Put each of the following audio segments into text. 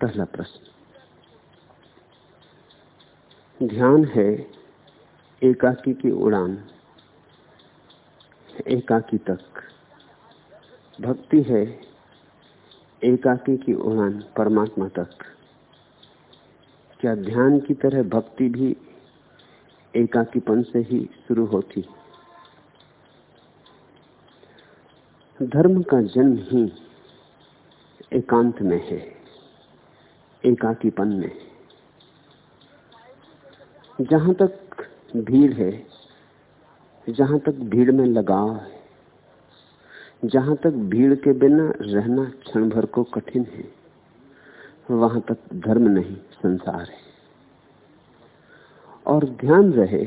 पहला प्रश्न। ध्यान है एकाकी की उड़ान, एकाकी तक। भक्ति है एकाकी की उड़ान परमात्मा तक। क्या ध्यान की तरह भक्ति भी एकाकीपन से ही शुरू होती? धर्म का जन्म ही एकांत में है। एकाकीपन में। जहाँ तक भीड़ है, जहाँ तक भीड़ में लगाव है, जहाँ तक भीड़ के बिना रहना क्षण भर को कठिन है, वहाँ तक धर्म नहीं, संसार है। और ध्यान रहे,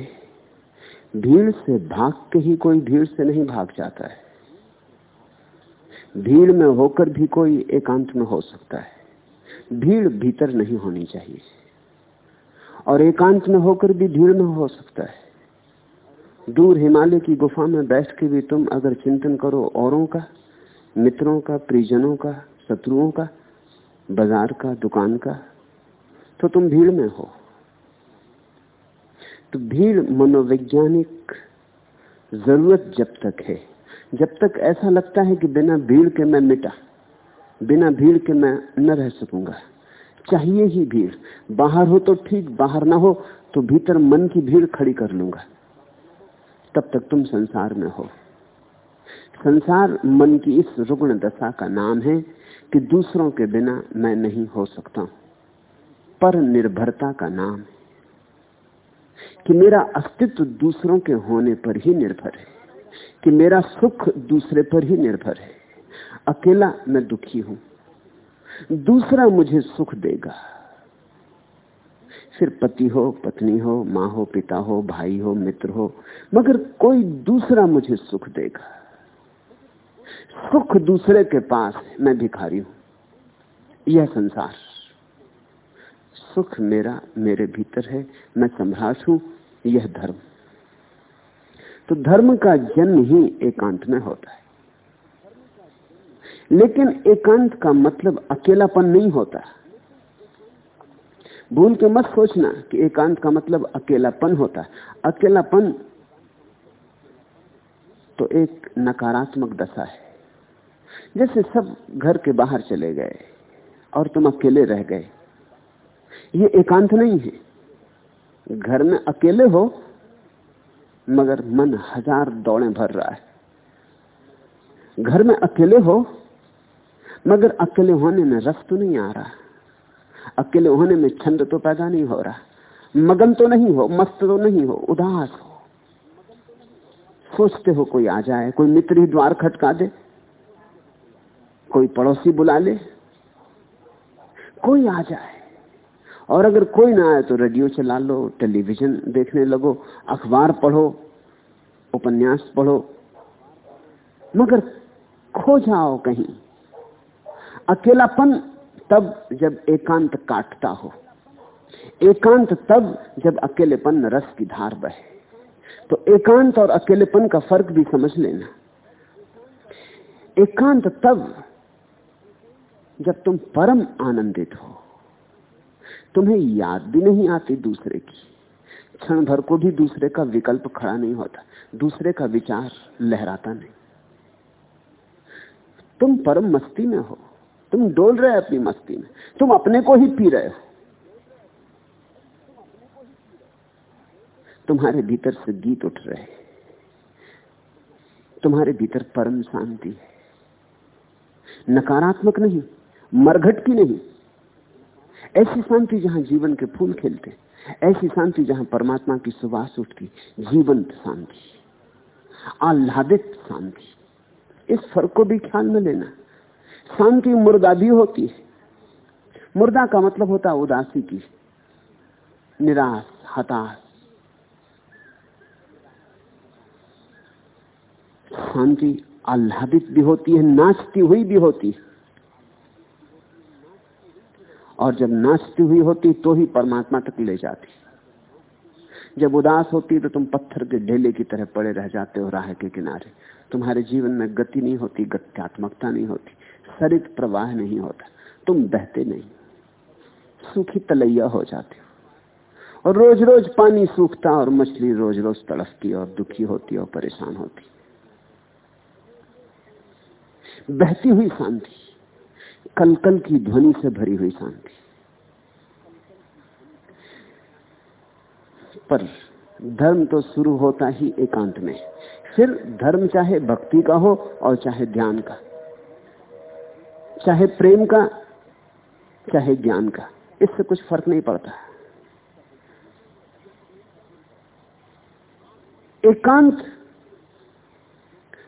भीड़ से भाग के ही कोई भीड़ से नहीं भाग जाता है। भीड़ में होकर भी कोई एकांत में हो सकता है। भीड़ भीतर नहीं होनी चाहिए। और एकांत में होकर भी भीड़ में हो सकता है। दूर हिमालय की गुफा में बैठ के भी तुम अगर चिंतन करो, औरों का, मित्रों का परिजनों का, शत्रुओं का, बाज़ार का, दुकान का तो तुम भीड़ में हो। तो भीड़ मनोवैज्ञानिक ज़रूरत जब तक है। जब तक ऐसा लगता है कि बिना भीड़ के मैं मिटा। बिना भीड़ के मैं न रह सकूँगा। चाहिए ही भीड़। बाहर हो तो ठीक, बाहर ना हो तो भीतर मन की भीड़ खड़ी कर लूँगा। तब तक तुम संसार में हो। संसार मन की इस रुग्ण दशा का नाम है कि दूसरों के बिना मैं नहीं हो सकता पर निर्भरता का नाम है कि मेरा अस्तित्व दूसरों के होने पर ही निर्भर है, कि मेरा सुख दूसरे पर ही निर्भर है। अकेला मैं दुखी हूँ। दूसरा मुझे सुख देगा। फिर पति हो, पत्नी हो, माँ हो, पिता हो, भाई हो, मित्र हो, मगर कोई दूसरा मुझे सुख देगा। सुख दूसरे के पास मैं भिखारी हूँ। यह संसार। सुख मेरा मेरे भीतर है, मैं सम्राट हूँ, यह धर्म। तो धर्म का जन्म ही एकांत में होता है। लेकिन एकांत का मतलब अकेलापन नहीं होता। भूल के मत सोचना कि एकांत का मतलब अकेलापन होता है। अकेलापन तो एक नकारात्मक दशा है। जैसे सब घर के बाहर चले गए और तुम अकेले रह गए। ये एकांत नहीं है। घर में अकेले हो, मगर मन हज़ार दौड़े भर रहा है। घर में अकेले हो मगर अकेले होने में रस तो नहीं आ रहा। अकेले होने में छंद तो पैदा नहीं हो रहा। मगन तो नहीं हो, मस्त तो नहीं हो, उदास हो। सोचते हो कोई आ जाए, कोई मित्र ही द्वार खटका दे, कोई पड़ोसी बुला ले। कोई आ जाए। और अगर कोई ना आए तो रेडियो चला लो, टेलीविज़न देखने लगो, अखबार पढ़ो, उपन्यास पढ़ो। मगर खो जाओ कहीं। अकेलापन तब जब एकांत काटता हो। एकांत तब जब अकेलेपन रस की धार बहे। तो एकांत और अकेलेपन का फ़र्क भी समझ लेना। एकांत तब जब तुम परम आनंदित हो। तुम्हें याद भी नहीं आती दूसरे की। क्षण भर को भी दूसरे का विकल्प खड़ा नहीं होता। दूसरे का विचार लहराता नहीं। तुम परम मस्ती में हो। तुम डोल रहे हो अपनी मस्ती में। तुम अपने को ही पी रहे हो। तुम्हारे भीतर से गीत उठ रहे तुम्हारे भीतर परम शांति है। नकारात्मक नहीं, मरघट की नहीं। ऐसी शांति जहाँ जीवन के फूल खिलते ऐसी शांति जहाँ परमात्मा की सुबास उठती जीवंत शांति, आह्लादित शांति। इस फ़र्क को भी ख्याल में लेना। शांति मुर्दा भी होती है। मुर्दा का मतलब होता है उदासी की। निराश, हताश। शांति आह्लादित भी होती है, नाचती हुई भी होती है। और जब नाचती हुई होती तो ही परमात्मा तक ले जाती। जब उदास होती तो तुम पत्थर के ढेले की तरह पड़े रह जाते हो राह के किनारे। तुम्हारे जीवन में गति नहीं होती, गत्यात्मकता नहीं होती। सरित प्रवाह नहीं होता। तुम बहते नहीं। सूखी तलैया हो जाती हो। और रोज रोज पानी सूखता और मछली रोज रोज तड़फती और दुखी होती और परेशान होती। बहती हुई शांति कल कल की ध्वनि से भरी हुई शांति। पर धर्म तो शुरू होता ही एकांत में। फिर धर्म चाहे भक्ति का हो और चाहे ध्यान का। चाहे प्रेम का, चाहे ज्ञान का, इससे कुछ फ़र्क नहीं पड़ता। एकांत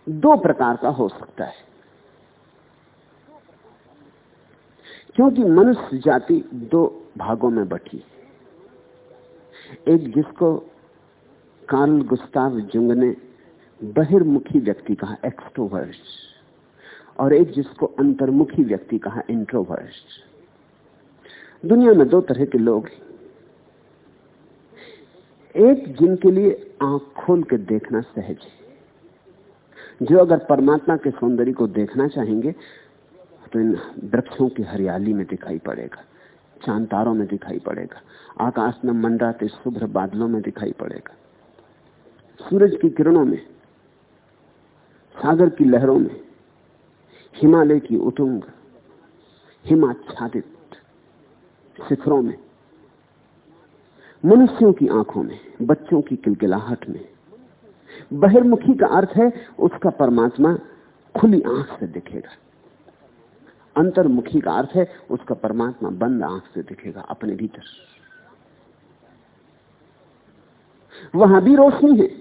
दो प्रकार का हो सकता है। क्योंकि मनुष्य जाति दो भागों में बटी एक जिसको कार्ल गुस्ताव जुंग ने बहिर्मुखी व्यक्ति कहा, एक्सट्रोवर्ट। और एक जिसको अंतर्मुखी व्यक्ति कहा इंट्रोवर्ट दुनिया में दो तरह के लोग हैं। एक जिनके लिए आँख खोल के देखना सहज है। जो अगर परमात्मा के सौंदर्य को देखना चाहेंगे तो इन वृक्षों की हरियाली में दिखाई पड़ेगा चाँद तारों में दिखाई पड़ेगा, आकाश में मंडराते शुभ्र बादलों में दिखाई पड़ेगा। सूरज की किरणों में, सागर की लहरों में हिमालय की उतुंग, हिमाच्छादित शिखरों में, मनुष्यों की आँखों में, बच्चों की किलकिलाहट में। बहिर्मुखी का अर्थ है, उसका परमात्मा खुली आँख से दिखेगा। अंतर्मुखी का अर्थ है, उसका परमात्मा बंद आँख से दिखेगा अपने भीतर। वहाँ भी रोशनी है।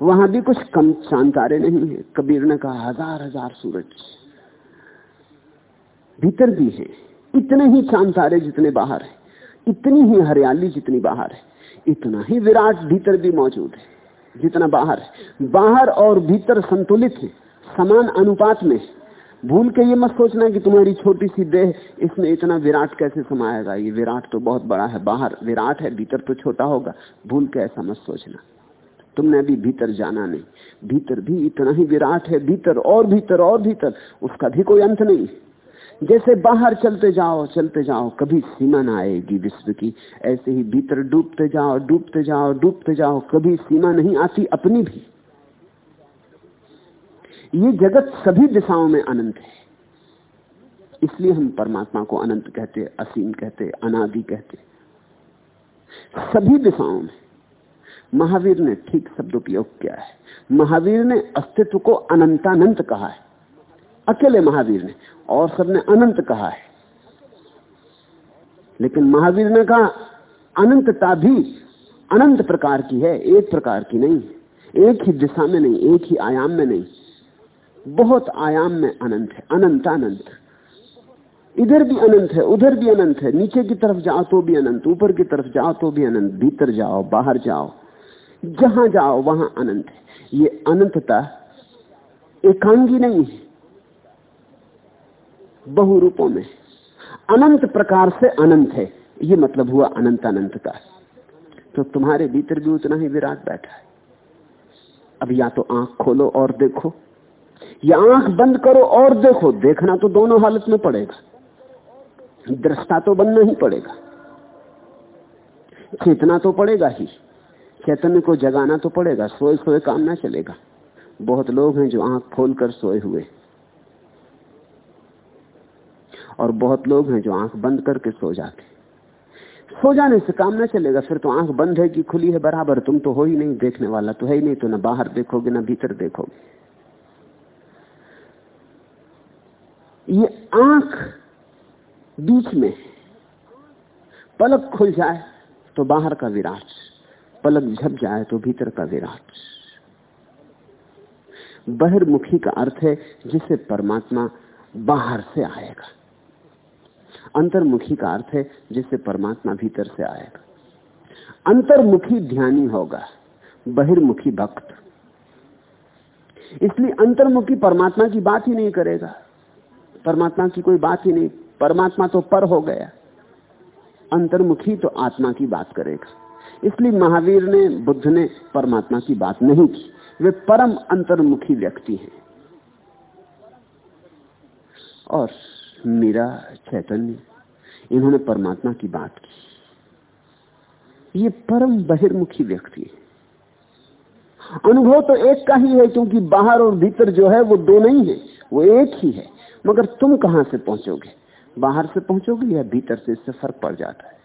वहाँ भी कुछ कम तारे नहीं है। कबीर ने कहा, हज़ार हज़ार सूरज भीतर भी है। इतने ही तारे जितने बाहर है। इतनी ही हरियाली जितनी बाहर है। इतना ही विराट भीतर भी मौजूद है, जितना बाहर है। बाहर और भीतर संतुलित है, समान अनुपात में भूल के ये मत सोचना कि तुम्हारी छोटी सी देह, इसमें इतना विराट कैसे समाएगा? ये विराट तो बहुत बड़ा है। बाहर विराट है, भीतर तो छोटा होगा। भूल के ऐसा मत सोचना। तुमने अभी भीतर जाना नहीं। भीतर भी इतना ही विराट है, भीतर और भीतर और भीतर, उसका भी कोई अंत नहीं। जैसे बाहर चलते जाओ चलते जाओ, कभी सीमा ना आएगी विश्व की। ऐसे ही भीतर डूबते जाओ डूबते जाओ डूबते जाओ, कभी सीमा नहीं आती अपनी भी। ये जगत सभी दिशाओं में अनंत है। इसलिए हम परमात्मा को अनंत कहते, असीम कहते, अनादि कहते। सभी दिशाओं में। महावीर ने ठीक शब्द उपयोग किया है। महावीर ने अस्तित्व को अनंतानंत कहा है। अकेले महावीर ने, और सबने अनंत कहा है। लेकिन महावीर ने कहा, अनंतता भी अनंत प्रकार की है, एक प्रकार की नहीं एक ही दिशा में नहीं, एक ही आयाम में नहीं। बहुत आयाम में अनंत है अनंत अनंत इधर भी अनंत है, उधर भी अनंत है। नीचे की तरफ़ जाओ तो भी अनंत, ऊपर की तरफ़ जाओ तो भी अनंत, भीतर जाओ, बाहर जाओ। जहाँ जाओ, वहाँ अनंत है। ये अनंतता एकांगी नहीं है, बहु रूपों में अनंत प्रकार से अनंत है, ये मतलब हुआ अनंत अनंत का तो तुम्हारे भीतर भी उतना ही विराट बैठा है। अब या तो आँख खोलो और देखो, या आँख बंद करो और देखो। देखना तो दोनों हालत में पड़ेगा, दृष्टा तो बनना ही पड़ेगा, चेतना तो पड़ेगा ही। चैतन्य को जगाना तो पड़ेगा, सोए सोए काम ना चलेगा। बहुत लोग हैं जो आँख खोलकर सोए हुए। और बहुत लोग हैं जो आँख बंद करके सो जाते। सो जाने से काम ना चलेगा, फिर तो आँख बंद है कि खुली है, बराबर। तुम तो हो ही नहीं, देखने वाला तो है ही नहीं तो ना बाहर देखोगे, ना भीतर देखोगे। ये आँख बीच में पलक खुल जाए तो बाहर का विराट पलक झप जाए तो भीतर का विराट। बहिर्मुखी का अर्थ है जिसे परमात्मा बाहर से आएगा। अंतर्मुखी का अर्थ है जिसे परमात्मा भीतर से आएगा। अंतर्मुखी ध्यानी होगा, बहिर्मुखी भक्त। इसलिए अंतर्मुखी परमात्मा की बात ही नहीं करेगा। परमात्मा की कोई बात ही नहीं। परमात्मा तो पर हो गया। अंतर्मुखी तो आत्मा की बात करेगा। इसलिए महावीर ने, बुद्ध ने, परमात्मा की बात नहीं की। वे परम अंतर्मुखी व्यक्ति हैं। और मीरा, चैतन्य, इन्होंने परमात्मा की बात की। ये परम बहिर्मुखी व्यक्ति है। अनुभव तो एक का ही है, क्योंकि बाहर और भीतर जो है, वो दो नहीं है, वो एक ही है। मगर तुम कहाँ से पहुंचोगे? बाहर से पहुंचोगे या भीतर से इससे फ़र्क पड़ जाता है?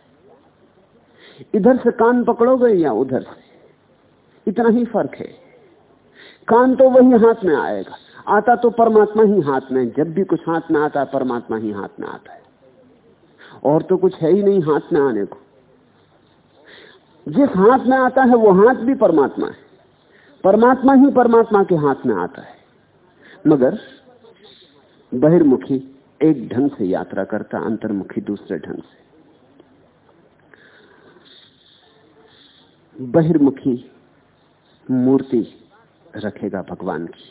इधर से कान पकड़ोगे या उधर से? इतना ही फ़र्क है। कान तो वही हाथ में आएगा। आता तो परमात्मा ही हाथ में जब भी कुछ हाथ में आता है, परमात्मा ही हाथ में आता है। और तो कुछ है ही नहीं हाथ में आने को। जिस हाथ में आता है, वो हाथ भी परमात्मा है। परमात्मा ही परमात्मा के हाथ में आता है। मगर बहिर्मुखी एक ढंग से यात्रा करता, अंतर्मुखी दूसरे ढंग से। बहिर्मुखी मूर्ति रखेगा भगवान की।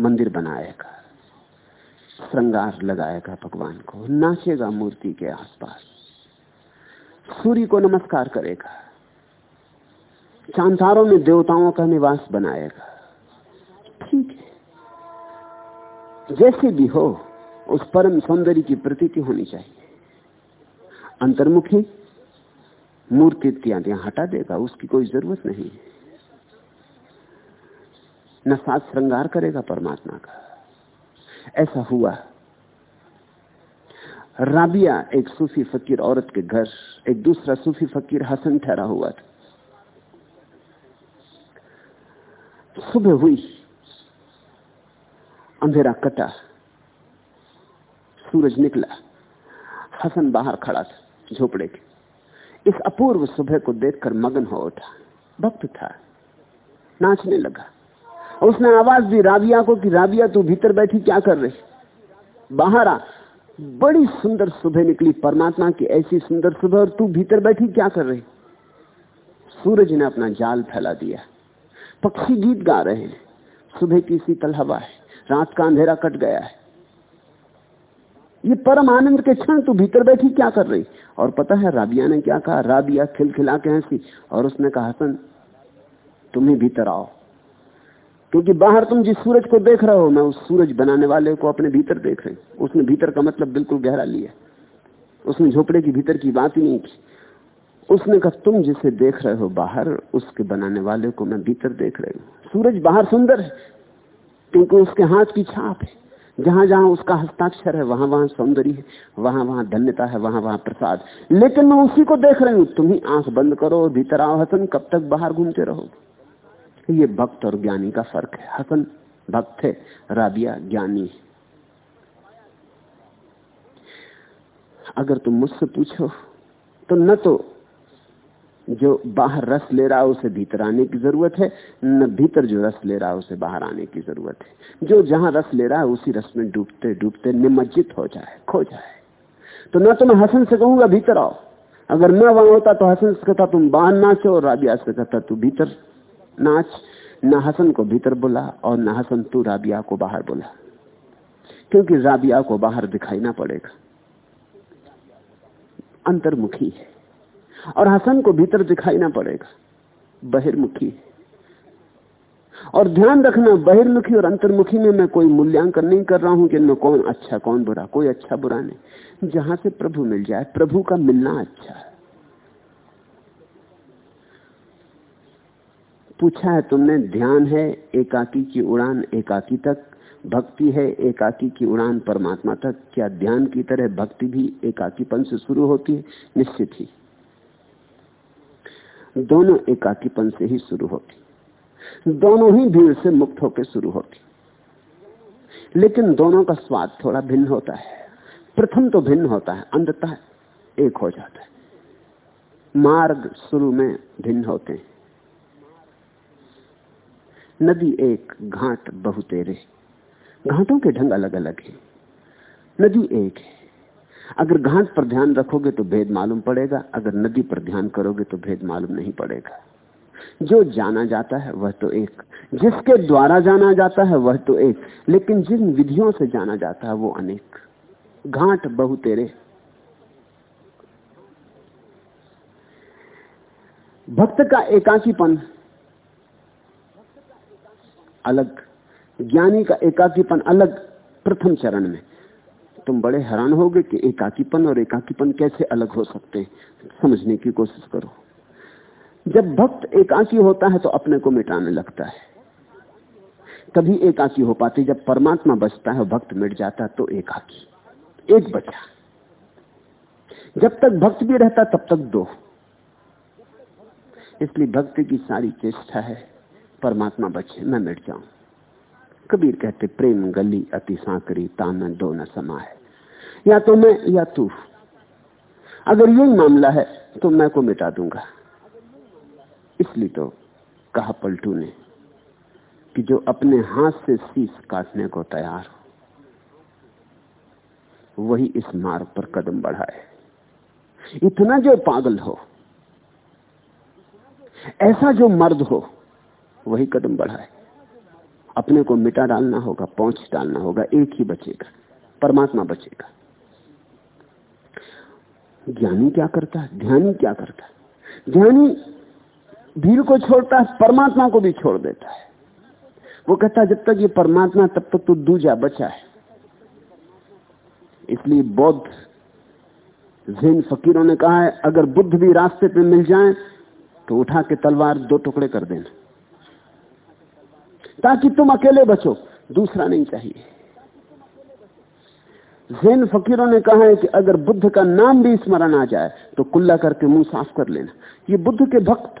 मंदिर बनाएगा, श्रृंगार लगाएगा भगवान को, नाचेगा मूर्ति के आसपास। सूर्य को नमस्कार करेगा, चांतारों में देवताओं का निवास बनाएगा। ठीक है, जैसे भी हो, उस परम सौंदर्य की प्रतीति होनी चाहिए। अंतर्मुखी मूर्ति इत्यादियाँ हटा देगा, उसकी कोई ज़रूरत नहीं। न साथ श्रृंगार करेगा परमात्मा का। ऐसा हुआ। राबिया, एक सूफी फकीर औरत के घर, एक दूसरा सूफी फकीर हसन ठहरा हुआ था। सुबह हुई। अंधेरा कटा। सूरज निकला। हसन बाहर खड़ा था, झोपड़े के। इस अपूर्व सुबह को देखकर मगन हो उठा। भक्त था। नाचने लगा। उसने आवाज़ दी राबिया को कि, राबिया, तू भीतर बैठी, क्या कर रही? बाहर आ। बड़ी सुंदर सुबह निकली। परमात्मा की ऐसी सुंदर सुबह, और तू भीतर बैठी, क्या कर रही? सूरज ने अपना जाल फैला दिया। पक्षी गीत गा रहे हैं। सुबह की शीतल हवा है। रात का अंधेरा कट गया है। ये परम आनंद के क्षण तू भीतर बैठी क्या कर रही? और पता है राबिया ने क्या कहा? राबिया खिलखिला के हँसी, और उसने कहा, हसन, तुम ही भीतर आओ। क्योंकि बाहर तुम जिस सूरज को देख रहे हो, मैं उस सूरज बनाने वाले को अपने भीतर देख रही उसने भीतर का मतलब बिल्कुल गहरा लिया। उसने झोपड़े की भीतर की बात ही नहीं की। उसने कहा, तुम जिसे देख रहे हो बाहर, उसके बनाने वाले को मैं भीतर देख रही हूँ। सूरज बाहर सुंदर है, क्योंकि उसके हाथ की छाप है। जहाँ जहाँ उसका हस्ताक्षर है, वहाँ वहाँ सौंदर्य है, वहाँ वहाँ धन्यता है, वहाँ वहाँ प्रसाद। लेकिन मैं उसी को देख रही हूँ, तुम ही आँख बंद करो, भीतर आओ हसन, कब तक बाहर घूमते रहो ये भक्त और ज्ञानी का फ़र्क है। हसन भक्त है, राबिया ज्ञानी है। अगर तुम मुझसे पूछो तो न तो जो बाहर रस ले रहा है, उसे भीतर आने की ज़रूरत है, न भीतर जो रस ले रहा है, उसे बाहर आने की ज़रूरत है। जो जहाँ रस ले रहा है, उसी रस में डूबते डूबते निमज्जित हो जाए, खो जाए। तो ना तो मैं हसन से कहूँगा, भीतर आओ। अगर मैं वहाँ होता तो हसन से कहता, तुम बाहर नाचो, और राबिया से कहता, तू भीतर नाच। न हसन को भीतर बोला, और न हसन तू राबिया को बाहर बोला। क्योंकि राबिया को बाहर दिखाई ना पड़ेगा। अंतर्मुखी है। और हसन को भीतर दिखाई ना पड़ेगा। बहिर्मुखी और ध्यान रखना, बहिर्मुखी और अंतर्मुखी में मैं कोई मूल्यांकन नहीं कर रहा हूँ कि इनमें कौन अच्छा कौन बुरा, कोई अच्छा बुरा नहीं। जहाँ से प्रभु मिल जाए, प्रभु का मिलना अच्छा है। पूछा है तुमने, ध्यान है, एकाकी की उड़ान एकाकी तक, भक्ति है, एकाकी की उड़ान परमात्मा तक। क्या ध्यान की तरह भक्ति भी एकाकीपन से शुरू होती है? निश्चित ही। दोनों एकाकीपन से ही शुरू होती। दोनों ही भीड़ से मुक्त होकर शुरू होती। लेकिन दोनों का स्वाद थोड़ा भिन्न होता है। प्रथम तो भिन्न होता है, अंततः एक हो जाता है। मार्ग शुरू में भिन्न होते हैं। नदी एक, घाट बहुतेरे। घाटों के ढंग अलग अलग हैं। नदी एक है। अगर घाट पर ध्यान रखोगे तो भेद मालूम पड़ेगा, अगर नदी पर ध्यान करोगे तो भेद मालूम नहीं पड़ेगा। जो जाना जाता है वह तो एक, जिसके द्वारा जाना जाता है वह तो एक, लेकिन जिन विधियों से जाना जाता है वो अनेक। घाट बहु तेरे। भक्त का एकाकीपन अलग, ज्ञानी का एकाकीपन अलग प्रथम चरण में। तुम बड़े हैरान होगे कि एकाकीपन और एकाकीपन कैसे अलग हो सकते हैं। समझने की कोशिश करो। जब भक्त एकाकी होता है तो अपने को मिटाने लगता है। कभी एकाकी हो पाती, जब परमात्मा बचता है भक्त मिट जाता तो एकाकी। एक बचा। जब तक भक्त भी रहता, तब तक दो। इसलिए भक्ति की सारी चेष्टा है, परमात्मा बचे, मैं मिट जाऊँ। कबीर कहते, प्रेम गली अति सांकरी, तान दो न समा है या तो मैं, या तू। अगर यही मामला है तो मैं को मिटा दूँगा। इसलिए तो कहा पलटू ने कि जो अपने हाथ से शीश काटने को तैयार हो, वही इस मार्ग पर कदम बढ़ाए। इतना जो पागल हो, ऐसा जो मर्द हो, वही कदम बढ़ाए। अपने को मिटा डालना होगा, पहुँच डालना होगा, एक ही बचेगा, परमात्मा बचेगा। ज्ञानी क्या करता है? ध्यानी क्या करता है? ध्यानी भीड़ को छोड़ता है, परमात्मा को भी छोड़ देता है। वो कहता है, जब तक ये परमात्मा तब तक तो दूजा बचा है। इसलिए बौद्ध जैन फकीरों ने कहा है, अगर बुद्ध भी रास्ते पे मिल जाए तो उठा के तलवार दो टुकड़े कर देना। ताकि तुम अकेले बचो, दूसरा नहीं चाहिए। जैन फकीरों ने कहा है कि अगर बुद्ध का नाम भी स्मरण आ जाए तो कुल्ला करके मुँह साफ़ कर लेना। ये बुद्ध के भक्त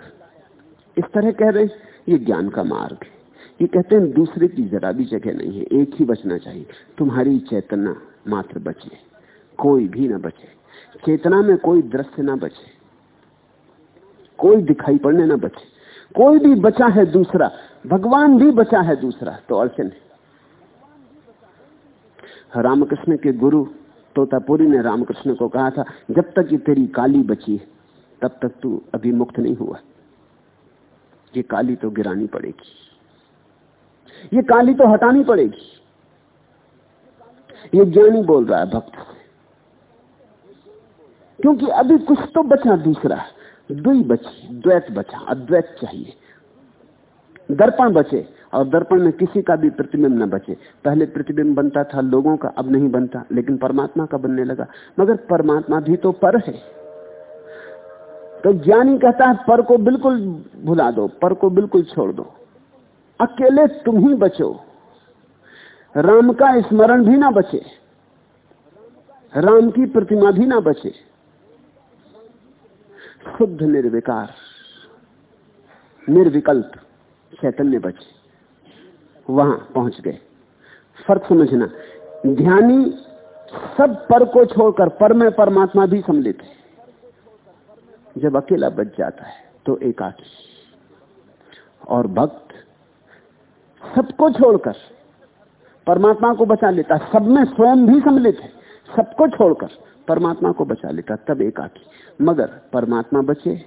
इस तरह कह रहे हैं, ये ज्ञान का मार्ग है। ये कहते हैं, दूसरे की जरा भी जगह नहीं है, एक ही बचना चाहिए। तुम्हारी चेतना मात्र बचे, कोई भी ना बचे। चेतना में कोई दृश्य ना बचे, कोई दिखाई पड़ने ना बचे। कोई भी बचा है दूसरा, भगवान भी बचा है दूसरा तो अड़चन है। रामकृष्ण के गुरु तोतापुरी ने रामकृष्ण को कहा था, जब तक ये तेरी काली बची है, तब तक तू अभी मुक्त नहीं हुआ। ये काली तो गिरानी पड़ेगी। ये काली तो हटानी पड़ेगी। ये ज्ञानी बोल रहा है, भक्त क्योंकि अभी कुछ तो बचा, दूसरा दुई बची, द्वैत बचा, अद्वैत चाहिए। दर्पण बचे और दर्पण में किसी का भी प्रतिबिंब न बचे। पहले प्रतिबिंब बनता था, लोगों का, अब नहीं बनता, लेकिन परमात्मा का बनने लगा। मगर परमात्मा भी तो पर है। तो ज्ञानी कहता है, पर को बिल्कुल भुला दो, पर को बिल्कुल छोड़ दो। अकेले तुम ही बचो। राम का स्मरण भी ना बचे। राम की प्रतिमा भी ना बचे। शुद्ध निर्विकार, निर्विकल्प, चैतन्य बचे। वहाँ पहुँच गए। फ़र्क समझना ध्यानी सब पर को छोड़कर पर में परमात्मा भी सम्मिलित है। जब अकेला बच जाता है तो एकाकी। और भक्त सबको छोड़कर परमात्मा को बचा लेता, सब में स्वयं भी सम्मिलित है सबको छोड़कर परमात्मा को बचा लेता, तब एकाकी। मगर परमात्मा बचे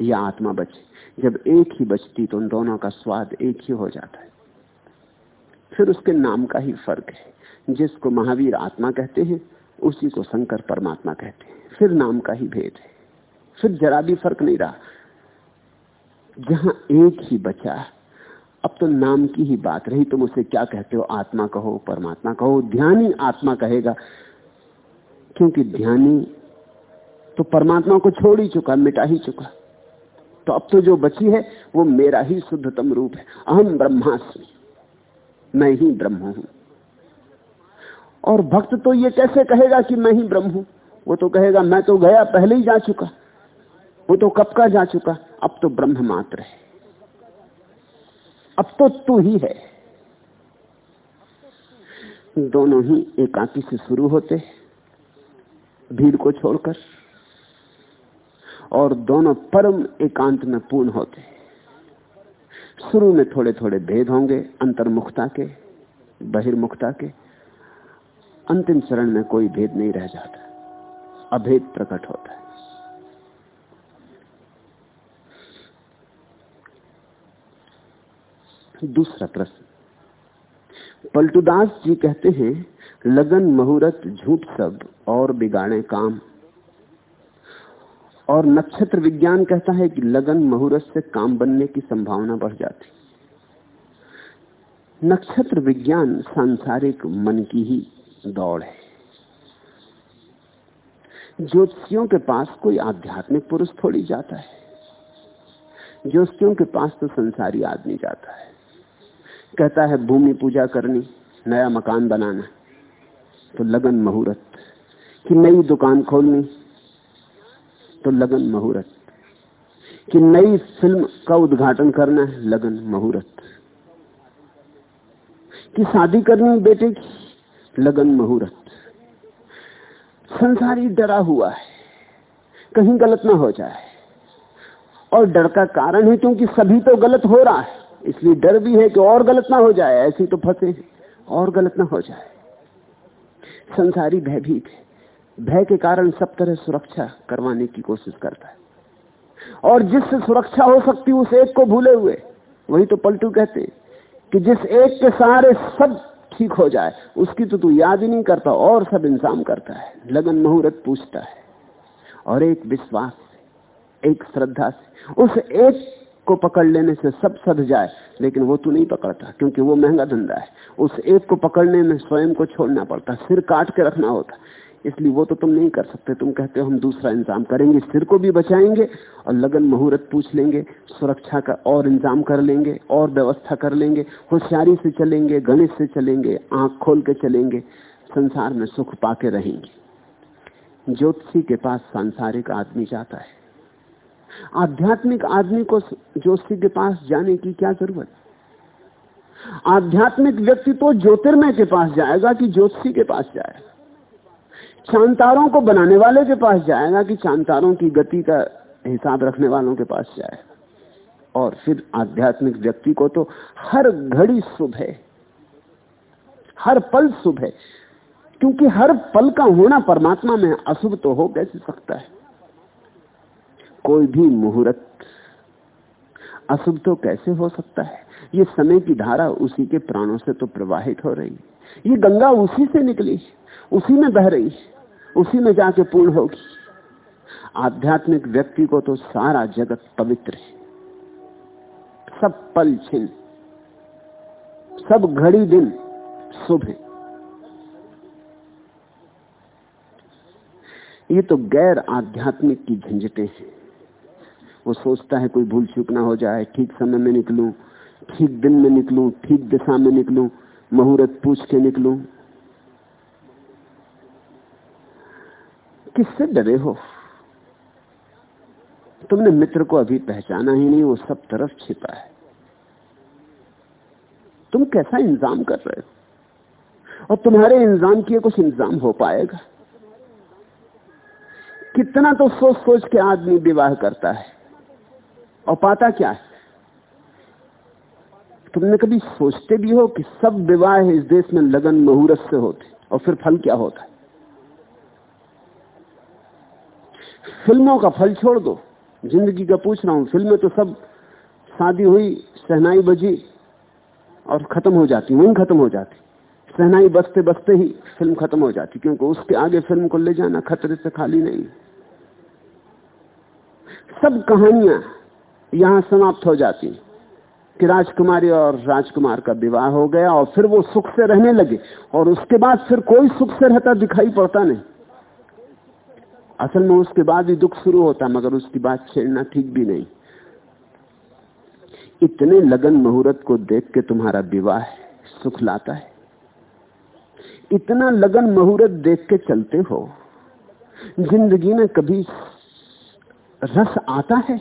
या आत्मा बचे? जब एक ही बचती तो उन दोनों का स्वाद एक ही हो जाता है। फिर उसके नाम का ही फ़र्क है। जिसको महावीर आत्मा कहते हैं, उसी को शंकर परमात्मा कहते हैं। फिर नाम का ही भेद है। फिर जरा भी फ़र्क नहीं रहा। जहाँ एक ही बचा, अब तो नाम की ही बात रही, तुम उसे क्या कहते हो? आत्मा कहो, परमात्मा कहो। ध्यान आत्मा कहेगा। क्योंकि ध्यानी तो परमात्मा को छोड़ ही चुका, मिटा ही चुका। तो अब तो जो बची है, वो मेरा ही शुद्धतम रूप है। अहम ब्रह्मास्मि। मैं ही ब्रह्म हूँ। और भक्त तो ये कैसे कहेगा कि मैं ही ब्रह्म हूँ? वो तो कहेगा, मैं तो गया, पहले ही जा चुका। वो तो कब का जा चुका? अब तो ब्रह्म मात्र है। अब तो तू ही है। दोनों ही एकाकी से शुरू होते भीड़ को छोड़कर। और दोनों परम एकांत में पूर्ण होते शुरू में थोड़े थोड़े भेद होंगे, अंतर्मुखता के, बहिर्मुखता के। अंतिम चरण में कोई भेद नहीं रह जाता। अभेद प्रकट होता है। दूसरा प्रश्न। पलटूदास जी कहते हैं, लगन मुहूर्त झूठ सब और बिगाड़े काम। और नक्षत्र विज्ञान कहता है कि लगन मुहूर्त से काम बनने की संभावना बढ़ जाती। नक्षत्र विज्ञान सांसारिक मन की ही दौड़ है। ज्योतिषियों के पास कोई आध्यात्मिक पुरुष थोड़ी जाता है। ज्योतिषियों के पास तो संसारी आदमी जाता है। कहता है, भूमि पूजा करनी, नया मकान बनाना तो लगन मुहूर्त, कि नई दुकान खोलनी तो लगन मुहूर्त। कि नई फ़िल्म का उद्घाटन करना है, लगन मुहूर्त। कि शादी करनी बेटे की, लगन मुहूर्त। संसारी डरा हुआ है, कहीं गलत ना हो जाए। और डर का कारण है क्योंकि सभी तो गलत हो रहा है, इसलिए डर भी है कि और गलत ना हो जाए, ऐसी तो फंसे और गलत ना हो जाए। संसारी भयभीत है। भय के कारण सब तरह सुरक्षा करवाने की कोशिश करता है। और जिससे सुरक्षा हो सकती उस एक को भूले हुए। वही तो पलटू कहते कि जिस एक के सहारे सब ठीक हो जाए, उसकी तो तू याद ही नहीं करता, और सब इंतज़ाम करता है। लगन मुहूर्त पूछता है। और एक विश्वास एक श्रद्धा से, उस एक को पकड़ लेने से सब सध जाए, लेकिन वो तू नहीं पकड़ता, क्योंकि वो महँगा धंधा है। उस एक को पकड़ने में स्वयं को छोड़ना पड़ता, सिर काट के रखना होता। इसलिए वो तो तुम नहीं कर सकते। तुम कहते हो, हम दूसरा इंतज़ाम करेंगे सिर को भी बचाएँगे और लगन मुहूर्त पूछ लेंगे, सुरक्षा का और इंतज़ाम कर लेंगे, और व्यवस्था कर लेंगे, होशियारी से चलेंगे, गणित से चलेंगे, आँख खोल के चलेंगे, संसार में सुख पाके रहेंगे। ज्योतिषी के पास सांसारिक आदमी जाता है। आध्यात्मिक आदमी को ज्योतिषी के पास जाने की क्या ज़रूरत? आध्यात्मिक व्यक्ति तो ज्योतिर्मय के पास जाएगा कि ज्योतिषी के पास जाएगा चांतारों को बनाने वाले के पास जाएगा कि चांतारों की गति का हिसाब रखने वालों के पास जाए। और फिर आध्यात्मिक व्यक्ति को तो हर घड़ी शुभ है, हर पल शुभ है, क्योंकि हर पल का होना परमात्मा में अशुभ तो हो कैसे सकता है? कोई भी मुहूर्त अशुभ तो कैसे हो सकता है? ये समय की धारा उसी के प्राणों से तो प्रवाहित हो रही है। ये गंगा उसी से निकली, उसी में बह रही उसी में जाके पूर्ण होगी। आध्यात्मिक व्यक्ति को तो सारा जगत पवित्र है। सब पल छिन, सब घड़ी दिन शुभ है। ये तो गैर आध्यात्मिक की झंझटें हैं। वो सोचता है कोई भूल चूक ना हो जाए, ठीक समय में निकलूं, ठीक दिन में निकलूं, ठीक दिशा में निकलूं, मुहूर्त पूछ के निकलूं। किससे डरे हो? तुमने मित्र को अभी पहचाना ही नहीं, वो सब तरफ़ छिपा है। तुम कैसा इंतज़ाम कर रहे हो? और तुम्हारे इंतज़ाम किए कुछ इंतज़ाम हो पाएगा? कितना तो सोच सोच के आदमी विवाह करता है, और पाता क्या है? तुमने कभी सोचते भी हो कि सब विवाह इस देश में लगन मुहूर्त से होते, और फिर फल क्या होता? है फ़िल्मों का फल छोड़ दो। ज़िंदगी का पूछ रहा हूँ, फ़िल्में तो सब शादी हुई सहनाई बजी और खत्म हो जाती वहीं खत्म हो जाती। सहनाई बसते बसते ही फ़िल्म खत्म हो जाती, क्योंकि उसके आगे फ़िल्म को ले जाना खतरे से खाली नहीं। सब कहानियाँ यहाँ समाप्त हो जाती। कि राजकुमारी और राजकुमार का विवाह हो गया और फिर वो सुख से रहने लगे, और उसके बाद फिर कोई सुख से रहता दिखाई पड़ता नहीं। असल में उसके बाद ही दुख शुरू होता, मगर उसकी बात छेड़ना ठीक भी नहीं। इतने लगन मुहूर्त को देख के तुम्हारा विवाह सुख लाता है। इतना लगन मुहूर्त देख के चलते हो, ज़िंदगी में कभी रस आता है?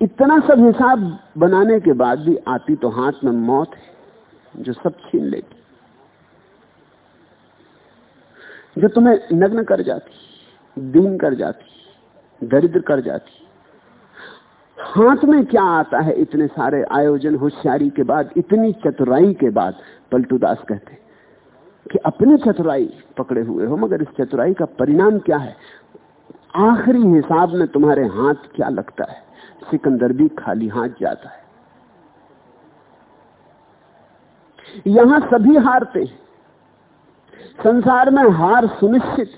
इतना सब हिसाब बनाने के बाद भी आती तो हाथ में मौत है, जो सब छीन लेगी। जो तुम्हें नग्न कर जाती, दीन कर जाती, दरिद्र कर जाती। हाथ में क्या आता है इतने सारे आयोजन, होशियारी के बाद, इतनी चतुराई के बाद? पलटूदास कहते, कि अपने चतुराई पकड़े हुए हो, मगर इस चतुराई का परिणाम क्या है? आखिरी हिसाब में तुम्हारे हाथ क्या लगता है? सिकंदर भी खाली हाथ जाता है। यहाँ सभी हारते संसार में हार सुनिश्चित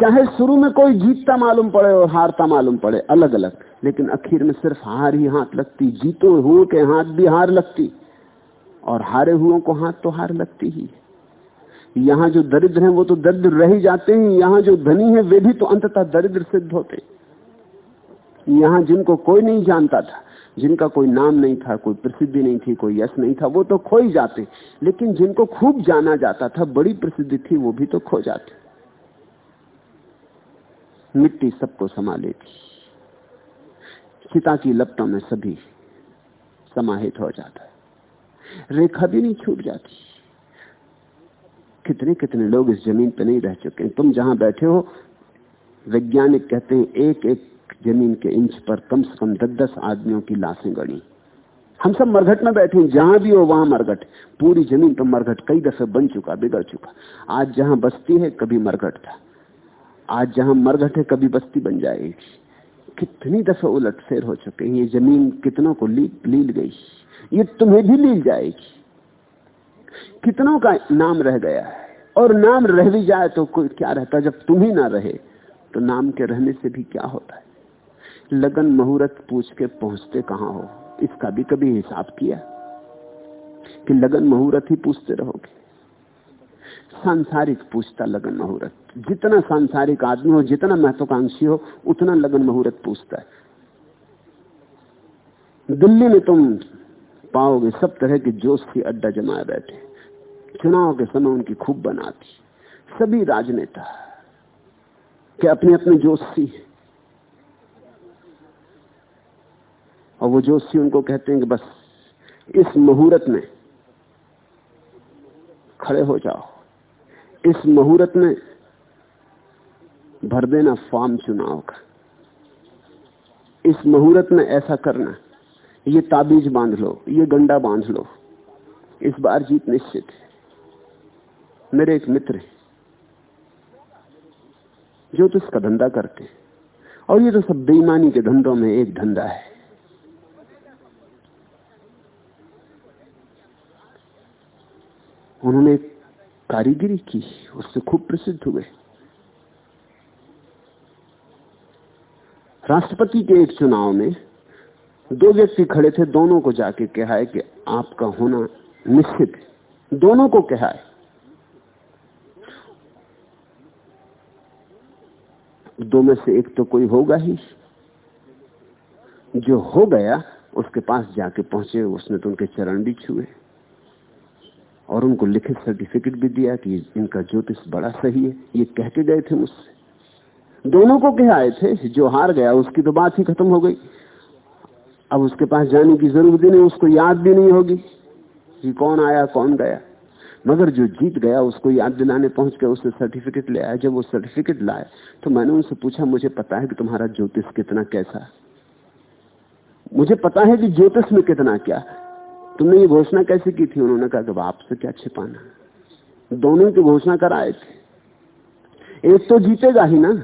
चाहे शुरू में कोई जीतता मालूम पड़े और हारता मालूम पड़े अलग अलग लेकिन आखिर में सिर्फ़ हार ही हाथ लगती, जीतो हुए के हाथ भी हार लगती, और हारे हुओं को हाथ तो हार लगती ही। यहाँ जो दरिद्र हैं वो तो दरिद्र रह ही जाते हैं, यहाँ जो धनी है वे भी तो अंततः दरिद्र सिद्ध होते। यहाँ जिनको कोई नहीं जानता था जिनका कोई नाम नहीं था, कोई प्रसिद्धि नहीं थी, कोई यश नहीं था, वो तो खो ही जाते। लेकिन जिनको खूब जाना जाता था, बड़ी प्रसिद्धि थी, वो भी तो खो जाते। मिट्टी सबको समा लेती चिता की लपटों में सभी समाहित हो जाता रेखा भी नहीं छूट जाती। कितने कितने लोग इस ज़मीन पर नहीं रह चुके तुम जहाँ बैठे हो, वैज्ञानिक कहते हैं, एक एक ज़मीन के इंच पर कम से कम दस दस आदमियों की लाशें गड़ी हम सब मरघट में बैठे जहाँ भी हो वहाँ मरघट। पूरी ज़मीन पर मरघट कई दफे बन चुका बिगड़ चुका। आज जहाँ बस्ती है कभी मरघट था। आज जहाँ मरघट है कभी बस्ती बन जाएगी। कितनी दफे उलट फेर हो चुके हैं ये ज़मीन कितनों को ली, लील गई। ये तुम्हें भी लील जाएगी। कितनों का नाम रह गया है। और नाम रह भी जाए तो कोई क्या रहता जब तुम ही ना रहे तो नाम के रहने से भी क्या होता है? लगन मुहूर्त पूछ के पहुँचते कहाँ हो? इसका भी कभी हिसाब किया? कि लगन मुहूर्त ही पूछते रहोगे? सांसारिक पूछता लगन मुहूर्त। जितना सांसारिक आदमी हो, जितना महत्वाकांक्षी हो, उतना लगन मुहूर्त पूछता है। दिल्ली में तुम पाओगे सब तरह के जोश की अड्डा जमाए बैठे। चुनाव के समय उनकी खूब बनाती। सभी राजनेता के अपने अपने जोशी है? और वो जोशी उनको कहते हैं कि बस इस मुहूर्त में खड़े हो जाओ। इस मुहूर्त में भर देना फॉर्म चुनाव का। इस मुहूर्त में ऐसा करना, ये ताबीज बाँध लो, ये गंडा बाँध लो। इस बार जीत निश्चित है। मेरे एक मित्र है, जो तो इसका धंधा करते और ये तो सब बेईमानी के धंधों में एक धंधा है। उन्होंने कारीगिरी की, उससे खूब प्रसिद्ध हुए। राष्ट्रपति के एक चुनाव में दो व्यक्ति खड़े थे, दोनों को जाके कहा है कि आपका होना निश्चित दोनों को कहा है दो में से एक तो कोई होगा ही। जो हो गया, उसके पास जाके पहुँचे, उसने तो उनके चरण भी छुए। और उनको लिखित सर्टिफिकेट भी दिया कि इनका ज्योतिष बड़ा सही है। ये कह के गए थे मुझसे। दोनों को कह आए थे जो हार गया, उसकी तो बात ही खत्म हो गई। अब उसके पास जाने की ज़रूरत ही नहीं, उसको याद भी नहीं होगी कि कौन आया, कौन गया। मगर जो जीत गया, उसको याद दिलाने पहुँच के उसने सर्टिफिकेट ले आया। जब वो सर्टिफिकेट लाए तो मैंने उनसे पूछा, मुझे पता है कि तुम्हारा ज्योतिष कितना कैसा मुझे पता है कि ज्योतिष में कितना क्या तुमने ये घोषणा कैसे की थी? उन्होंने कहा कि आपसे क्या छिपाना दोनों की घोषणा कराए थे। एक तो जीतेगा ही ना।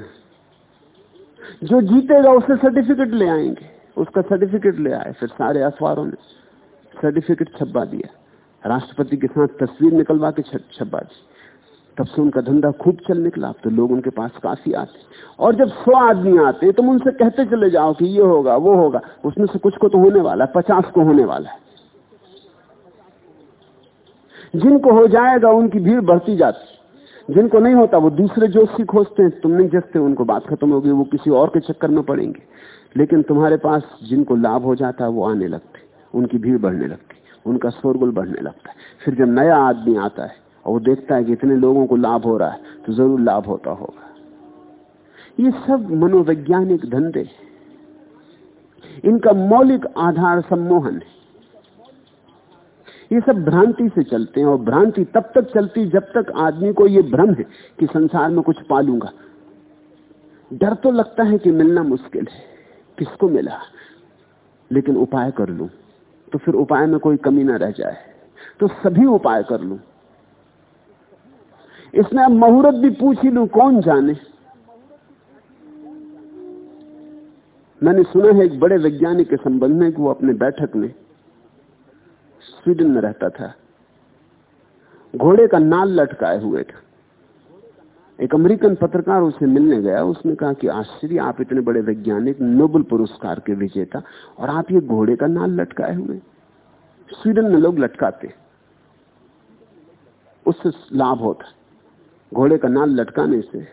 जो जीतेगा उससे सर्टिफिकेट ले आएँगे। उसका सर्टिफिकेट ले आए, फिर सारे अखबारों ने सर्टिफिकेट छपवा दिया। राष्ट्रपति के साथ तस्वीर निकलवा के छपवा दी। तब से उनका धंधा खूब चल निकला। तो लोग उनके पास काफ़ी आते और जब सौ आदमी आते तुम उनसे कहते चले जाओ कि ये होगा, वो होगा। उसमें से कुछ को तो होने वाला है, पचास को होने वाला है। जिनको हो जाएगा उनकी भीड़ बढ़ती जाती। जिनको नहीं होता, वो दूसरे जोशी खोजते हैं। तुम नहीं जसते, उनको बात खत्म होगी वो किसी और के चक्कर में पड़ेंगे। लेकिन तुम्हारे पास जिनको लाभ हो जाता है, वो आने लगते उनकी भीड़ बढ़ने लगती उनका शोरगुल बढ़ने लगता है। फिर जब नया आदमी आता है और वो देखता है कि इतने लोगों को लाभ हो रहा है तो ज़रूर लाभ होता होगा। ये सब मनोवैज्ञानिक धंधे इनका मौलिक आधार सम्मोहन है। ये सब भ्रांति से चलते हैं और भ्रांति तब तक चलती जब तक आदमी को ये भ्रम है कि संसार में कुछ पालूँगा। डर तो लगता है कि मिलना मुश्किल है, किसको मिला? लेकिन उपाय कर लू तो फिर उपाय में कोई कमी ना रह जाए तो सभी उपाय कर लू। इसमें अब मुहूर्त भी पूछ ही लू, कौन जाने? मैंने सुना है एक बड़े वैज्ञानिक के संबंध में कि वो अपने बैठक में स्वीडन में रहता था। घोड़े का नाल लटकाए हुए था। एक अमेरिकन पत्रकार उसे मिलने गया। उसने कहा कि आश्चर्य, आप इतने बड़े वैज्ञानिक, नोबल पुरस्कार के विजेता, और आप ये घोड़े का नाल लटकाए हुए। स्वीडन में लोग लटकाते। उससे लाभ होता। घोड़े का नाल लटकाने से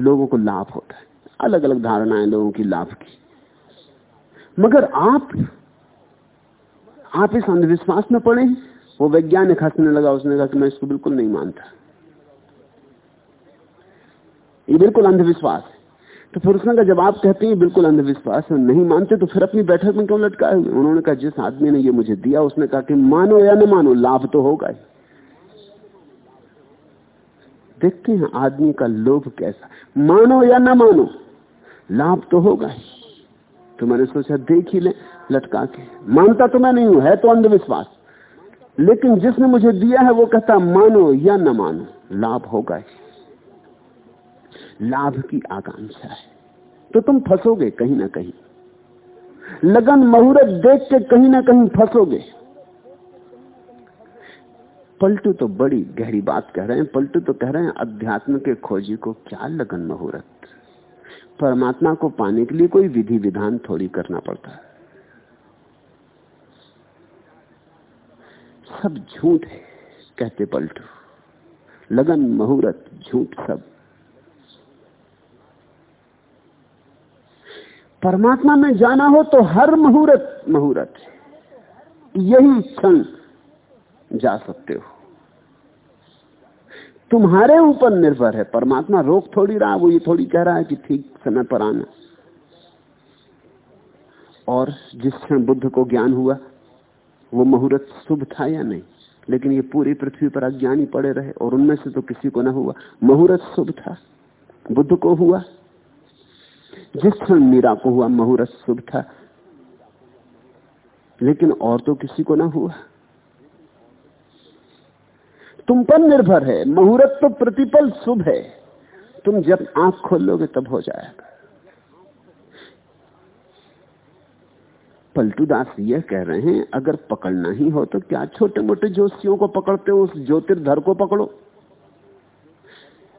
लोगों को लाभ होता। है अलग अलग धारणाएँ लोगों की लाभ की। मगर आप आप इस अंधविश्वास में पड़े वो वैज्ञानिक हंसने लगा, उसने कहा कि मैं इसको बिल्कुल नहीं मानता। ये बिल्कुल अंधविश्वास है। तो फिर उसने कहा, जब आप कहते हैं बिल्कुल अंधविश्वास है, नहीं मानते तो फिर अपनी बैठक में क्यों लटकाए हुए? उन्होंने कहा, जिस आदमी ने ये मुझे दिया, उसने कहा कि मानो या न मानो, लाभ तो होगा ही। देखते हैं आदमी का लोभ कैसा। मानो या ना मानो, लाभ तो होगा ही। तो मैंने सोचा, देख ही ले लटका के। मानता तो मैं नहीं हूँ, है तो अंधविश्वास। लेकिन जिसने मुझे दिया है, वो कहता, मानो या न मानो, लाभ होगा ही। लाभ की आकांक्षा है। तो तुम फंसोगे कहीं ना कहीं। लगन मुहूर्त देख के कहीं ना कहीं फंसोगे। पलटू तो बड़ी गहरी बात कह रहे हैं, पलटू तो कह रहे हैं, अध्यात्म के खोजी को क्या लगन मुहूर्त? परमात्मा को पाने के लिए कोई विधि विधान थोड़ी करना पड़ता है। सब झूठ है, कहते पलटू। लगन, मुहूर्त, झूठ सब। परमात्मा में जाना हो तो हर मुहूर्त मुहूर्त यही क्षण जा सकते हो। तुम्हारे ऊपर निर्भर है। परमात्मा रोक थोड़ी रहा, वो ये थोड़ी कह रहा है कि ठीक समय पर आना। और जिस क्षण बुद्ध को ज्ञान हुआ वो मुहूर्त शुभ था या नहीं? लेकिन ये पूरी पृथ्वी पर अज्ञानी पड़े रहे और उनमें से तो किसी को ना हुआ। मुहूर्त शुभ था। बुद्ध को हुआ। जिस क्षण मीरा को हुआ, मुहूर्त शुभ था। लेकिन और तो किसी को ना हुआ। तुम पर निर्भर है। मुहूर्त तो प्रतिपल शुभ है। तुम जब आँख खोल लोगे तब हो जाएगा। पलटूदास यह कह रहे हैं, अगर पकड़ना ही हो तो क्या छोटे मोटे जोशियों को पकड़ते हो, उस ज्योतिर्धर को पकड़ो।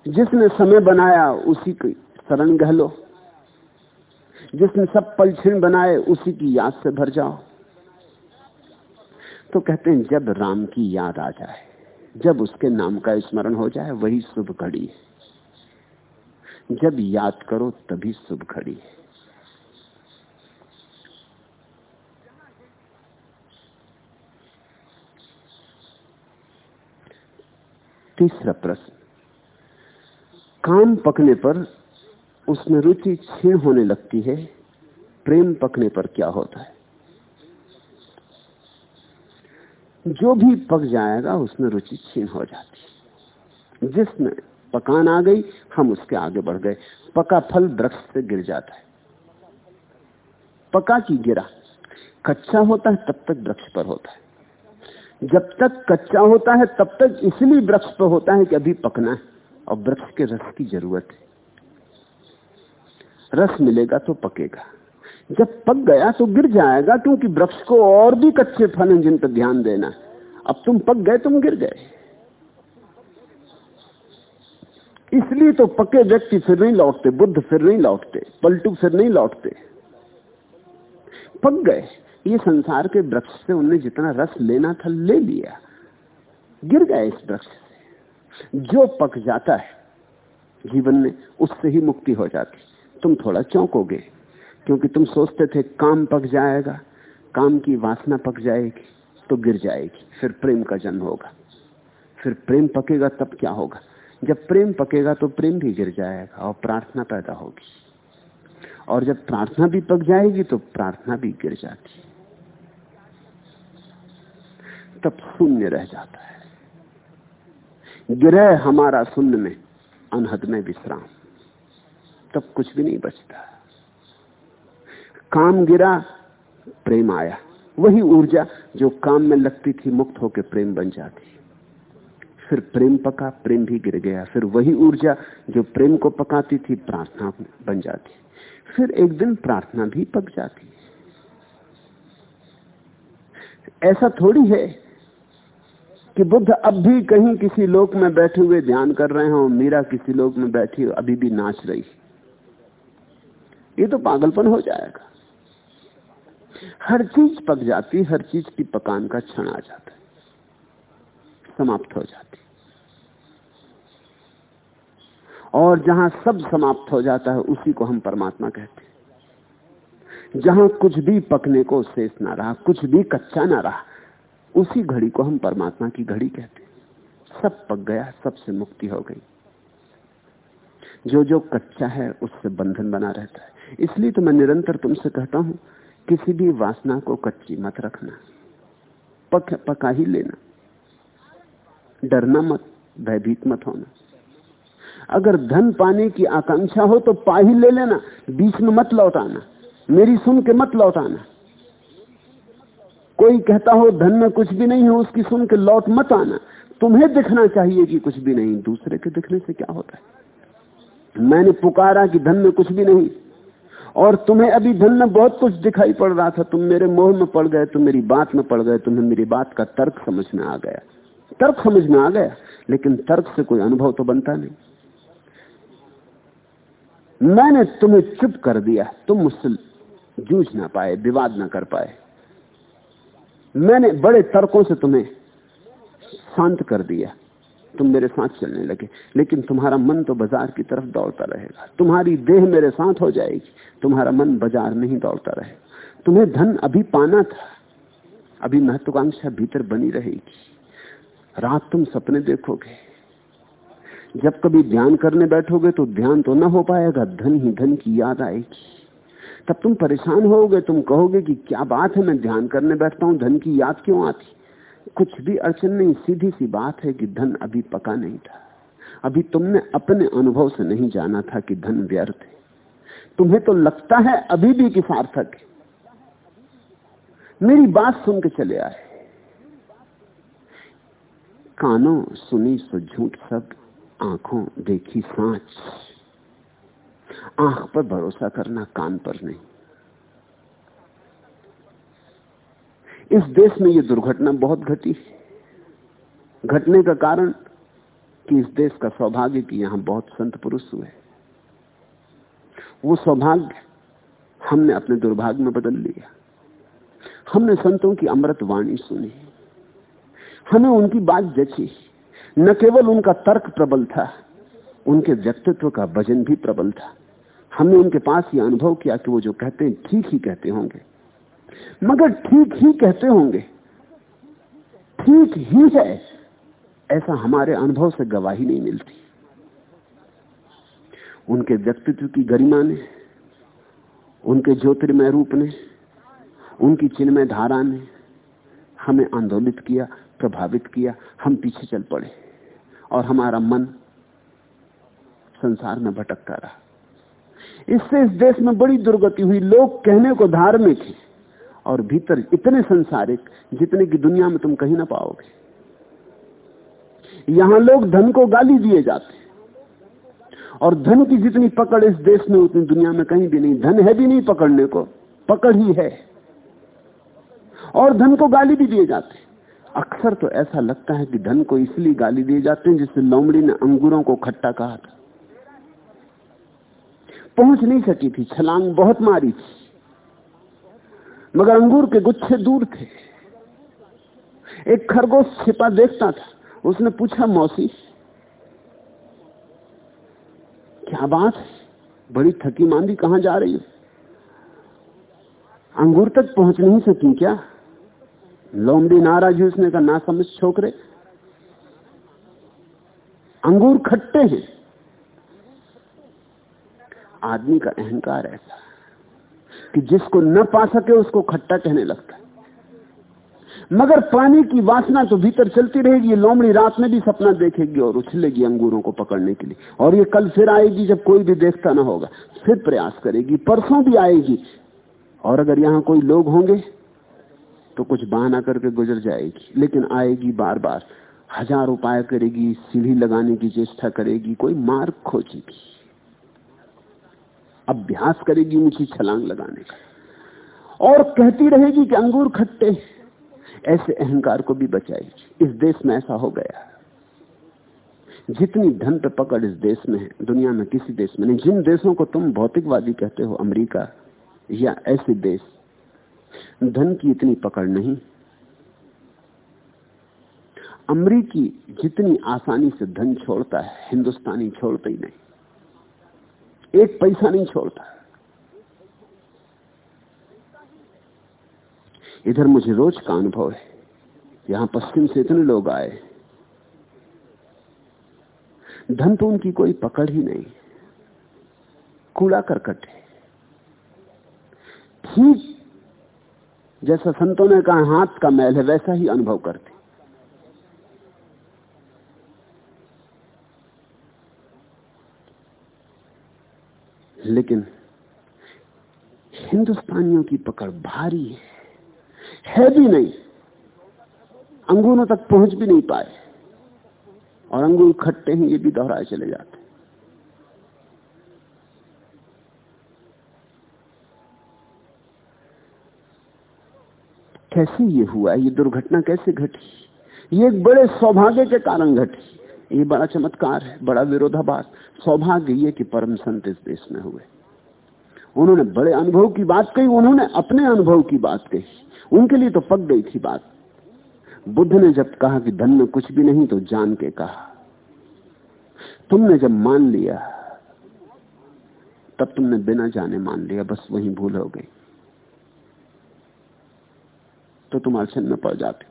जिसने समय बनाया, उसी की शरण गह लो। जिसने सब पल छिण बनाए, उसी की याद से भर जाओ। तो कहते हैं, जब राम की याद आ जाए, जब उसके नाम का स्मरण हो जाए, वही शुभ घड़ी जब याद करो, तभी शुभ घड़ी है। तीसरा प्रश्न। काम पकने पर उसमें रुचि क्षीण होने लगती है, प्रेम पकने पर क्या होता है? जो भी पक जाएगा, उसमें रुचि छीन हो जाती है। जिसमें पकान आ गई, हम उसके आगे बढ़ गए। पका फल वृक्ष से गिर जाता है। पका की गिरा, कच्चा होता है, तब तक वृक्ष पर होता है। जब तक कच्चा होता है, तब तक इसलिए वृक्ष पर होता है कि अभी पकना है। और वृक्ष के रस की ज़रूरत है। रस मिलेगा तो पकेगा। जब पक गया तो गिर जाएगा, क्योंकि वृक्ष को और भी कच्चे फल हैं जिन पर ध्यान देना अब तुम पक गए, तुम गिर गए। इसलिए तो पके व्यक्ति फिर नहीं लौटते, बुद्ध फिर नहीं लौटते, पलटू फिर नहीं लौटते। पक गए। ये संसार के वृक्ष से उनने जितना रस लेना था, ले लिया। गिर गए इस वृक्ष से। जो पक जाता है, जीवन में उससे ही मुक्ति हो जाती। तुम थोड़ा चौंकोगे, क्योंकि तुम सोचते थे, काम पक जाएगा, काम की वासना पक जाएगी तो गिर जाएगी, फिर प्रेम का जन्म होगा। फिर प्रेम पकेगा, तब क्या होगा? जब प्रेम पकेगा तो प्रेम भी गिर जाएगा, और प्रार्थना पैदा होगी। और जब प्रार्थना भी पक जाएगी तो प्रार्थना भी गिर जाती। तब शून्य रह जाता है। गिरह हमारा शून्य में, अनहद में विश्राम। तब कुछ भी नहीं बचता। काम गिरा, प्रेम आया। वही ऊर्जा जो काम में लगती थी, मुक्त होकर प्रेम बन जाती। फिर प्रेम पका, प्रेम भी गिर गया। फिर वही ऊर्जा जो प्रेम को पकाती थी, प्रार्थना बन जाती। फिर एक दिन प्रार्थना भी पक जाती। ऐसा थोड़ी है कि बुद्ध अब भी कहीं किसी लोक में बैठे हुए ध्यान कर रहे हैं मीरा किसी लोक में बैठी अभी भी नाच रही ये तो पागलपन हो जाएगा। हर चीज़ पक जाती हर चीज़ की पकान का क्षण आ जाता है। समाप्त हो जाती और जहाँ सब समाप्त हो जाता है, उसी को हम परमात्मा कहते हैं। जहाँ कुछ भी पकने को शेष ना रहा, कुछ भी कच्चा ना रहा उसी घड़ी को हम परमात्मा की घड़ी कहते हैं। सब पक गया, सबसे मुक्ति हो गई। जो जो कच्चा है, उससे बंधन बना रहता है। इसलिए तो मैं निरंतर तुमसे कहता हूँ, किसी भी वासना को कच्ची मत रखना। पक, पका ही लेना। डरना मत, भयभीत मत होना। अगर धन पाने की आकांक्षा हो तो पा ही ले लेना। बीच में मत लौटाना। मेरी सुन के मत लौटाना। कोई कहता हो धन में कुछ भी नहीं है, उसकी सुन के लौट मत आना। तुम्हें दिखना चाहिए कि कुछ भी नहीं, दूसरे के दिखने से क्या होता है? मैंने पुकारा कि धन में कुछ भी नहीं, और तुम्हें अभी धन में बहुत कुछ दिखाई पड़ रहा था। तुम मेरे मोह में पड़ गए, तुम मेरी बात में पड़ गए, तुम्हें मेरी बात का तर्क समझ में आ गया। तर्क समझ में आ गया, लेकिन तर्क से कोई अनुभव तो बनता नहीं। मैंने तुम्हें चुप कर दिया, तुम मुझसे जूझ ना पाए, विवाद ना कर पाए। मैंने बड़े तर्कों से तुम्हें शांत कर दिया। तुम मेरे साथ चलने लगे, लेकिन तुम्हारा मन तो बाज़ार की तरफ़ दौड़ता रहेगा। तुम्हारी देह मेरे साथ हो जाएगी, तुम्हारा मन बाज़ार नहीं दौड़ता रहेगा। तुम्हें धन अभी पाना था, अभी महत्वाकांक्षा भीतर बनी रहेगी। रात तुम सपने देखोगे। जब कभी ध्यान करने बैठोगे तो ध्यान तो ना हो पाएगा, धन ही धन की याद आएगी। तब तुम परेशान होगे, तुम कहोगे कि क्या बात है, मैं ध्यान करने बैठता हूँ, धन की याद क्यों आती? कुछ भी अड़चन नहीं, सीधी सी बात है कि धन अभी पका नहीं था। अभी तुमने अपने अनुभव से नहीं जाना था कि धन व्यर्थ है। तुम्हें तो लगता है अभी भी कि सार्थक है। मेरी बात सुन के चले आए। कानों सुनी सो झूठ सब, आँखों देखी सांच। आँख पर भरोसा करना कान पर नहीं। इस देश में यह दुर्घटना बहुत घटी घटने का कारण कि इस देश का सौभाग्य कि यहाँ बहुत संत पुरुष हुए। वो सौभाग्य हमने अपने दुर्भाग्य में बदल लिया। हमने संतों की अमृत वाणी सुनी। हमें उनकी बात जची। न केवल उनका तर्क प्रबल था, उनके व्यक्तित्व का वज़न भी प्रबल था। हमने उनके पास यह अनुभव किया कि वो जो कहते हैं, ठीक ही कहते होंगे। मगर ठीक ही कहते होंगे। ठीक ही है, ऐसा हमारे अनुभव से गवाही नहीं मिलती। उनके व्यक्तित्व की गरिमा ने, उनके ज्योतिर्मय रूप ने, उनकी चिन्मय धारा ने हमें आंदोलित किया, प्रभावित किया, हम पीछे चल पड़े और हमारा मन संसार में भटकता रहा। इससे इस देश में बड़ी दुर्गति हुई, लोग कहने को धार्मिक है और भीतर इतने संसारिक जितने की दुनिया में तुम कहीं ना पाओगे। यहाँ लोग धन को गाली दिए जाते और धन की जितनी पकड़ इस देश में, उतनी दुनिया में कहीं भी नहीं। धन है भी नहीं पकड़ने को, पकड़ ही है। और धन को गाली भी दिए जाते अक्सर तो ऐसा लगता है कि धन को इसलिए गाली दिए जाते हैं जिससे लोमड़ी ने अंगूरों को खट्टा कहा था। पहुँच नहीं सकी थी, छलांग बहुत मारी थी। मगर अंगूर के गुच्छे दूर थे। एक खरगोश छिपा देखता था। उसने पूछा, मौसी, क्या बात बड़ी थकी मांदी कहाँ जा रही हो? अंगूर तक पहुँच नहीं सकी क्या? लोमड़ी नाराज़ उसने कहा, ना समझ छोकरे। अंगूर खट्टे हैं। आदमी का अहंकार ऐसा कि जिसको न पा सके उसको खट्टा कहने लगता है। मगर पानी की वासना तो भीतर चलती रहेगी लोमड़ी रात में भी सपना देखेगी और उछलेगी अंगूरों को पकड़ने के लिए। और ये कल फिर आएगी, जब कोई भी देखता ना होगा, फिर प्रयास करेगी, परसों भी आएगी। और अगर यहाँ कोई लोग होंगे तो कुछ बहाना करके गुजर जाएगी, लेकिन आएगी बार बार हज़ार उपाय करेगी, सीढ़ी लगाने की चेष्टा करेगी, कोई मार्ग खोजेगी। अभ्यास करेगी ऊँची छलांग लगाने का। और कहती रहेगी कि अंगूर खट्टे ऐसे अहंकार को भी बचाएगी इस देश में ऐसा हो गया जितनी धन पे पकड़ इस देश में है, दुनिया में किसी देश में नहीं। जिन देशों को तुम भौतिकवादी कहते हो, अमेरिका या ऐसे देश, धन की इतनी पकड़ नहीं। अमरीकी जितनी आसानी से धन छोड़ता है, हिंदुस्तानी छोड़ता ही नहीं। एक पैसा नहीं छोड़ता। इधर मुझे रोज का अनुभव है। यहाँ पश्चिम से इतने लोग आए। धन तो उनकी कोई पकड़ ही नहीं। कूड़ा करकट है। ठीक जैसा संतों ने कहा, हाथ का मैल है, वैसा ही अनुभव करते लेकिन हिंदुस्तानियों की पकड़ भारी है। है भी नहीं। अंगूरों तक पहुँच भी नहीं पाए। और अंगूर खट्टे हैं, ये भी दोहराए चले जाते कैसे ये हुआ? ये दुर्घटना कैसे घटी? ये एक बड़े सौभाग्य के कारण घटी। ये बड़ा चमत्कार है, बड़ा विरोधाभास। सौभाग्य ये कि परम संत इस देश में हुए। उन्होंने बड़े अनुभव की बात कही, उन्होंने अपने अनुभव की बात कही। उनके लिए तो पक गई थी बात। बुद्ध ने जब कहा कि धन में कुछ भी नहीं तो जान के कहा, तुमने जब मान लिया, तब तुमने बिना जाने मान लिया, बस वही भूल हो गई। तो तुम अड़चन में पड़ जाते।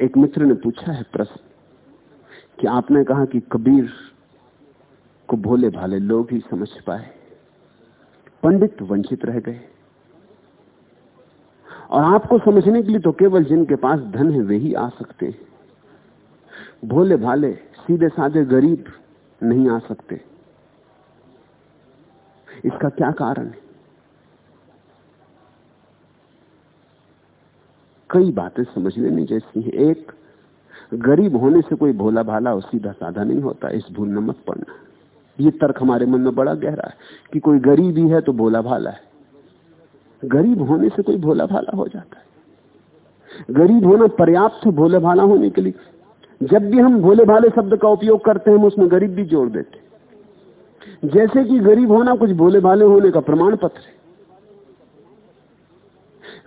एक मित्र ने पूछा है प्रश्न कि आपने कहा कि कबीर को भोले भाले लोग ही समझ पाए। पंडित वंचित रह गए। और आपको समझने के लिए तो केवल जिनके पास धन है, वे ही आ सकते हैं। भोले भाले, सीधे साधे गरीब नहीं आ सकते। इसका क्या कारण है? कई बातें समझ लेनी जैसी है। एक, गरीब होने से कोई भोला भाला और सीधा साधा नहीं होता। इस भूल न मत पड़ना। ये तर्क हमारे मन में बड़ा गहरा है कि कोई गरीब ही है तो भोला भाला है। गरीब होने से कोई भोला भाला हो जाता है। गरीब होना पर्याप्त है भोले भाला होने के लिए। जब भी हम भोले भाले शब्द का उपयोग करते हैं, हम उसमें गरीब भी जोड़ देते जैसे कि गरीब होना कुछ भोले भाले होने का प्रमाण पत्र है।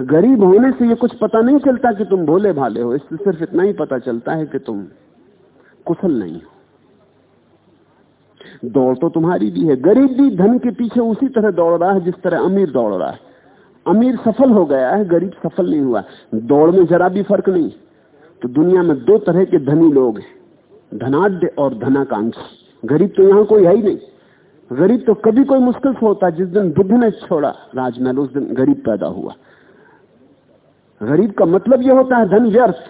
गरीब होने से ये कुछ पता नहीं चलता कि तुम भोले भाले हो। इससे सिर्फ़ इतना ही पता चलता है कि तुम कुशल नहीं हो। दौड़ तो तुम्हारी भी है। गरीब भी धन के पीछे उसी तरह दौड़ रहा है जिस तरह अमीर दौड़ रहा है। अमीर सफल हो गया है, गरीब सफल नहीं हुआ। दौड़ में जरा भी फ़र्क नहीं। तो दुनिया में दो तरह के धनी लोग हैं, धनाढ़ और धनाकांक्षी। गरीब तो यहाँ कोई है ही नहीं। गरीब तो कभी कोई मुश्किल से होता। जिस दिन बुद्ध ने छोड़ा राजमहल, उस दिन गरीब पैदा हुआ। गरीब का मतलब यह होता है धन व्यर्थ।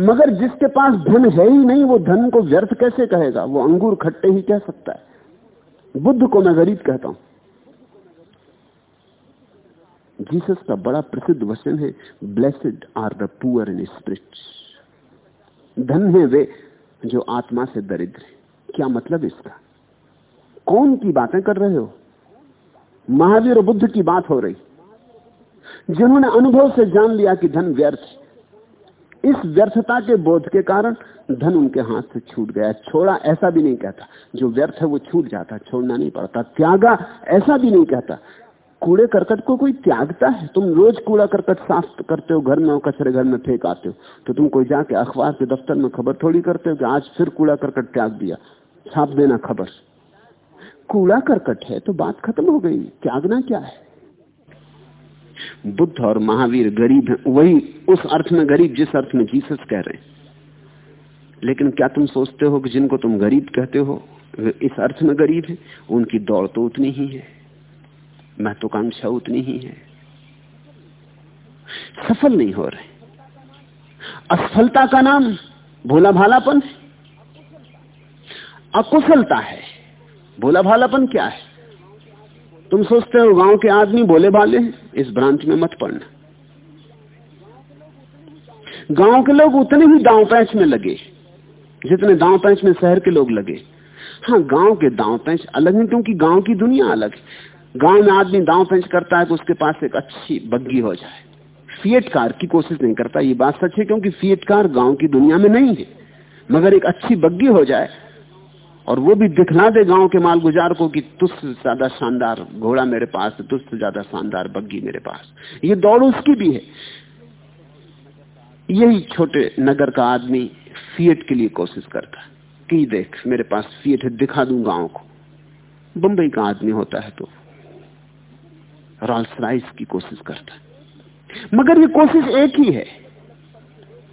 मगर जिसके पास धन है ही नहीं, वो धन को व्यर्थ कैसे कहेगा? वो अंगूर खट्टे ही कह सकता है। बुद्ध को मैं गरीब कहता हूँ। जीसस का बड़ा प्रसिद्ध वचन है blessed are the poor in spirit धन है वे जो आत्मा से दरिद्र है। क्या मतलब इसका? कौन की बातें कर रहे हो? महावीर बुद्ध की बात हो रही। जिन्होंने अनुभव से जान लिया कि धन व्यर्थ इस व्यर्थता के बोध के कारण धन उनके हाथ से छूट गया। छोड़ा ऐसा भी नहीं कहता। जो व्यर्थ है वो छूट जाता, छोड़ना नहीं पड़ता। त्यागा ऐसा भी नहीं कहता। कूड़े करकट को कोई त्यागता है? तुम रोज कूड़ा करकट साफ़ करते हो, घर में कचरे घर में फेंक आते हो। तो तुम कोई जाके अखबार के दफ्तर में खबर थोड़ी करते हो कि आज फिर कूड़ा करकट त्याग दिया। छाप देना खबर। कूड़ा करकट है तो बात खत्म हो गई। त्यागना क्या है? बुद्ध और महावीर गरीब हैं, वही उस अर्थ में गरीब जिस अर्थ में जीसस कह रहे हैं। लेकिन क्या तुम सोचते हो कि जिनको तुम गरीब कहते हो इस अर्थ में गरीब है? उनकी दौड़ तो उतनी ही है, महत्वाकांक्षा उतनी ही है। सफल नहीं हो रहे। असफलता का नाम भोला भालापन है। अकुशलता है। भोला भालापन क्या है? तुम सोचते हो गाँव के आदमी बोले भाले इस भ्रांति में मत पड़ना। गाँव के लोग उतने ही दांव पैंच में लगे, जितने दांव पैंच में शहर के लोग लगे। हाँ गाँव के दांव पैंच अलग है क्योंकि गाँव की दुनिया अलग है। गाँव में आदमी दांव पैंच करता है तो उसके पास एक अच्छी बग्गी हो जाए। फिएट कार की कोशिश नहीं करता, ये बात सच है, क्योंकि फिएट कार गाँव की दुनिया में नहीं है। मगर एक अच्छी बग्गी हो जाए और वो भी दिखला दे गाँव के माल गुजार को कि तुझसे ज़्यादा शानदार घोड़ा मेरे पास है तुझसे ज़्यादा शानदार बग्घी मेरे पास। ये दौड़ उसकी भी है। यही छोटे नगर का आदमी फिएट के लिए कोशिश करता कि देख, मेरे पास फिएट है, दिखा दू गाँव को। बंबई का आदमी होता है तो रॉल्स राइस की कोशिश करता मगर ये कोशिश एक ही है।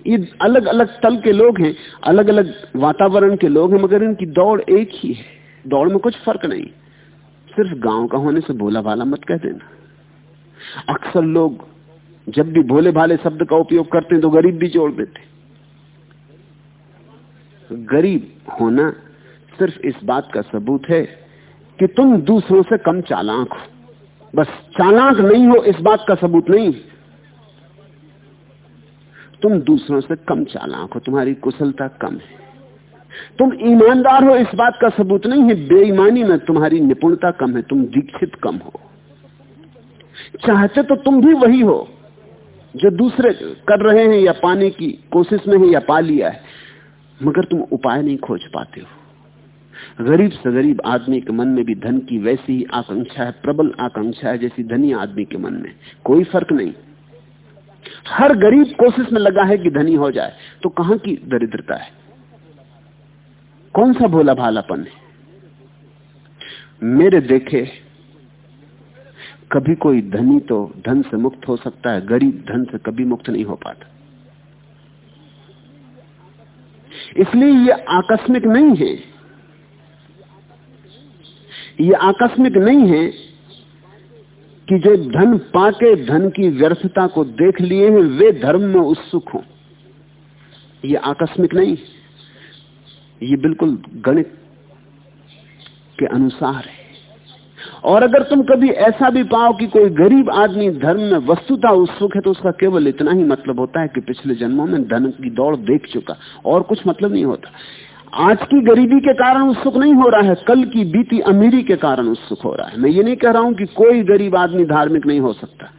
ये अलग अलग तल के लोग हैं अलग अलग वातावरण के लोग हैं, मगर इनकी दौड़ एक ही है। दौड़ में कुछ फ़र्क नहीं। सिर्फ़ गाँव का होने से भोला भाला मत कह देना। अक्सर लोग जब भी भोले भाले शब्द का उपयोग करते हैं तो गरीब भी जोड़ देते गरीब होना सिर्फ़ इस बात का सबूत है कि तुम दूसरों से कम चालाक हो। बस चालाक नहीं हो इस बात का सबूत नहीं। तुम दूसरों से कम चालाक हो, तुम्हारी कुशलता कम है। तुम ईमानदार हो, इस बात का सबूत नहीं है, बेईमानी में तुम्हारी निपुणता कम है, तुम दीक्षित कम हो। चाहते तो तुम भी वही हो, जो दूसरे कर रहे हैं या पाने की कोशिश में है या पा लिया है, मगर तुम उपाय नहीं खोज पाते हो। गरीब से गरीब आदमी के मन में भी धन की वैसी ही आकांक्षा है, प्रबल आकांक्षा है जैसी धनी आदमी के मन में। कोई फ़र्क नहीं। हर गरीब कोशिश में लगा है कि धनी हो जाए तो कहाँ की दरिद्रता है? कौन सा भोला भालापन है? मेरे देखे, कभी कोई धनी तो धन से मुक्त हो सकता है, गरीब धन से कभी मुक्त नहीं हो पाता। इसलिए यह आकस्मिक नहीं है। यह आकस्मिक नहीं है कि जो धन पाके धन की व्यर्थता को देख लिए हैं, वे धर्म में उत्सुक हों। ये आकस्मिक नहीं। ये बिल्कुल गणित के अनुसार है। और अगर तुम कभी ऐसा भी पाओ कि कोई गरीब आदमी धर्म में वस्तुता उत्सुक है तो उसका केवल इतना ही मतलब होता है कि पिछले जन्मों में धन की दौड़ देख चुका। और कुछ मतलब नहीं होता। आज की गरीबी के कारण उत्सुक नहीं हो रहा है, कल की बीती अमीरी के कारण उत्सुक हो रहा है। मैं ये नहीं कह रहा हूँ कि कोई गरीब आदमी धार्मिक नहीं हो सकता।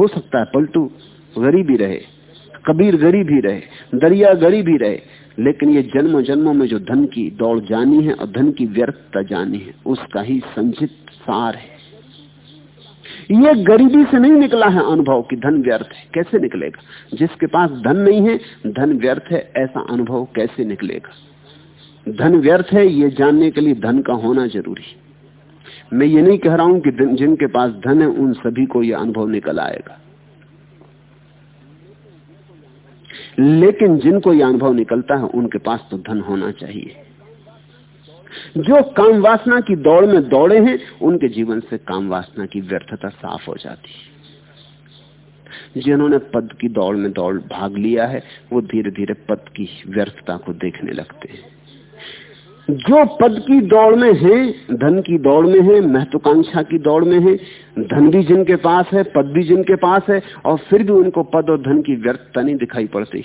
हो सकता है, पलटू गरीब ही रहे, कबीर गरीब ही रहे, दरिया गरीब ही रहे, लेकिन ये जन्मों जन्मों में जो धन की दौड़ जानी है और धन की व्यर्थता जानी है, उसका ही संचित सार है। ये गरीबी से नहीं निकला है अनुभव कि धन व्यर्थ है। कैसे निकलेगा? जिसके पास धन नहीं है, धन व्यर्थ है, ऐसा अनुभव कैसे निकलेगा? धन व्यर्थ है, ये जानने के लिए धन का होना ज़रूरी मैं ये नहीं कह रहा हूँ कि जिनके पास धन है, उन सभी को यह अनुभव निकल आएगा। लेकिन जिनको यह अनुभव निकलता है, उनके पास तो धन होना चाहिए। जो काम वासना की दौड़ में दौड़े हैं, उनके जीवन से काम वासना की व्यर्थता साफ़ हो जाती है। जिन्होंने पद की दौड़ में दौड़ भाग लिया है, वो धीरे धीरे पद की व्यर्थता को देखने लगते हैं। जो पद की दौड़ में है, धन की दौड़ में है, महत्वाकांक्षा की दौड़ में है, धन भी जिनके पास है, पद भी जिनके पास है, और फिर भी उनको पद और धन की व्यर्थता नहीं दिखाई पड़ती।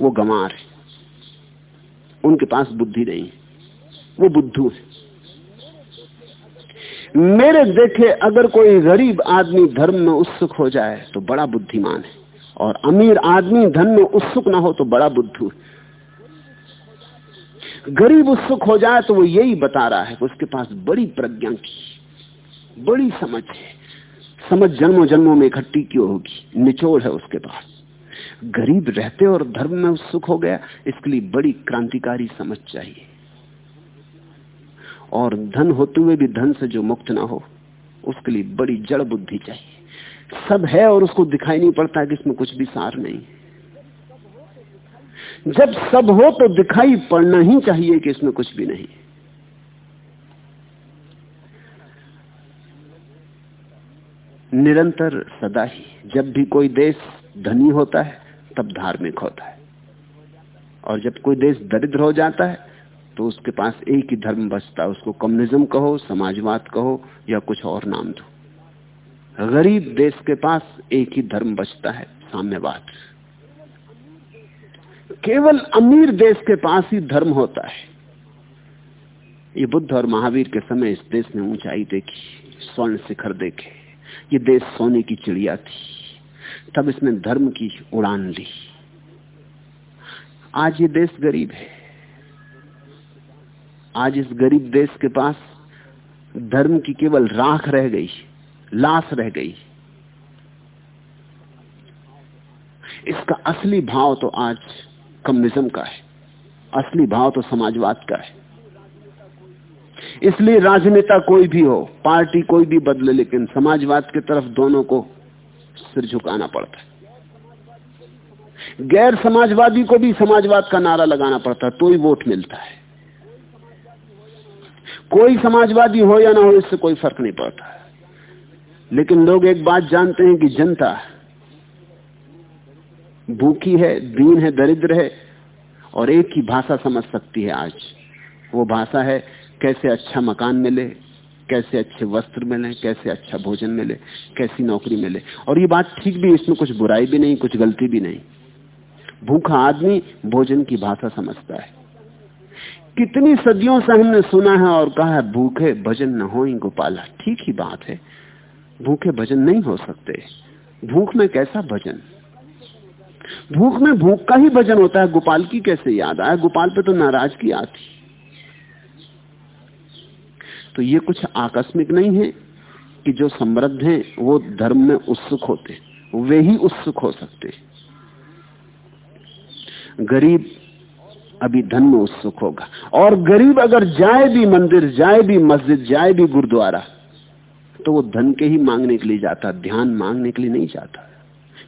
वो गमार है। उनके पास बुद्धि नहीं वो बुद्धू है। मेरे देखे अगर कोई गरीब आदमी धर्म में उत्सुक हो जाए तो बड़ा बुद्धिमान है। और अमीर आदमी धन में उत्सुक ना हो तो बड़ा बुद्धू है। गरीब उत्सुक हो जाए तो वो यही बता रहा है कि उसके पास बड़ी प्रज्ञा की, बड़ी समझ है। समझ जन्मों जन्मों में इकट्ठी क्यों होगी? निचोड़ है उसके पास। गरीब रहते और धर्म में उत्सुक हो गया, इसके लिए बड़ी क्रांतिकारी समझ चाहिए। और धन होते हुए भी धन से जो मुक्त ना हो, उसके लिए बड़ी जड़ बुद्धि चाहिए। सब है और उसको दिखाई नहीं पड़ता कि इसमें कुछ भी सार नहीं। है जब सब हो तो दिखाई पड़ना ही चाहिए कि इसमें कुछ भी नहीं। निरंतर सदा ही, जब भी कोई देश धनी होता है, तब धार्मिक होता है। और जब कोई देश दरिद्र हो जाता है तो उसके पास एक ही धर्म बचता है। उसको कम्युनिज्म कहो, समाजवाद कहो, या कुछ और नाम दो। गरीब देश के पास एक ही धर्म बचता है, साम्यवाद। केवल अमीर देश के पास ही धर्म होता है। ये बुद्ध और महावीर के समय इस देश ने ऊंचाई देखी, स्वर्ण शिखर देखे। ये देश सोने की चिड़िया थी। तब इसने धर्म की उड़ान ली। आज ये देश गरीब है। आज इस गरीब देश के पास धर्म की केवल राख रह गई, लाश रह गई। इसका असली भाव तो आज कम्युनिज्म का है। असली भाव तो समाजवाद का है। इसलिए राजनेता कोई भी हो, पार्टी कोई भी बदले, लेकिन समाजवाद की तरफ़ दोनों को सिर झुकाना पड़ता है। गैर समाजवादी को भी समाजवाद का नारा लगाना पड़ता है तो ही वोट मिलता है। कोई समाजवादी हो या ना हो, इससे कोई फ़र्क नहीं पड़ता। लेकिन लोग एक बात जानते हैं कि जनता भूखी है, दीन है, दरिद्र है, और एक ही भाषा समझ सकती है आज। वो भाषा है, कैसे अच्छा मकान मिले, कैसे अच्छे वस्त्र मिले, कैसे अच्छा भोजन मिले, कैसी नौकरी मिले। और ये बात ठीक भी, इसमें कुछ बुराई भी नहीं, कुछ गलती भी नहीं। भूखा आदमी भोजन की भाषा समझता है। कितनी सदियों से हमने सुना है और कहा है, भूखे भजन न हो गोपाला। ठीक ही बात है। भूखे भजन नहीं हो सकते। भूख में कैसा भजन? भूख में भूख का ही भजन होता है। गोपाल की कैसे याद आया? गोपाल पे तो नाराज़गी आती तो ये कुछ आकस्मिक नहीं है कि जो समृद्ध हैं, वो धर्म में उत्सुक होते वे ही उत्सुक हो सकते गरीब अभी धन में उत्सुक होगा। और गरीब अगर जाए भी मंदिर, जाए भी मस्जिद, जाए भी गुरुद्वारा तो वो धन के ही मांगने के लिए जाता, ध्यान मांगने के लिए नहीं जाता।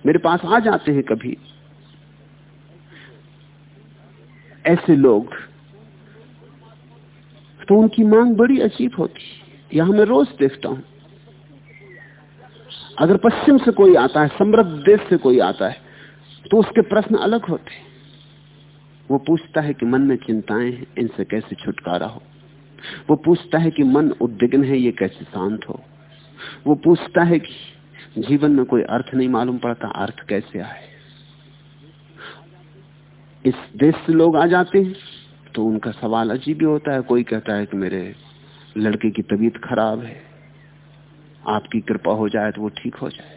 मेरे पास आ जाते हैं कभी। ऐसे लोग तो उनकी मांग बड़ी अजीब होती। यहाँ मैं रोज देखता हूँ। अगर पश्चिम से कोई आता है, समृद्ध देश से कोई आता है तो उसके प्रश्न अलग होते। वो पूछता है कि मन में चिंताएँ हैं, इनसे कैसे छुटकारा हो? वो पूछता है कि मन उद्विग्न है, ये कैसे शांत हो? वो पूछता है कि जीवन में कोई अर्थ नहीं मालूम पड़ता, अर्थ कैसे आए। इस देश से लोग आ जाते हैं तो उनका सवाल अजीब ही होता है। कोई कहता है कि मेरे लड़के की तबीयत खराब है, आपकी कृपा हो जाए तो वो ठीक हो जाए।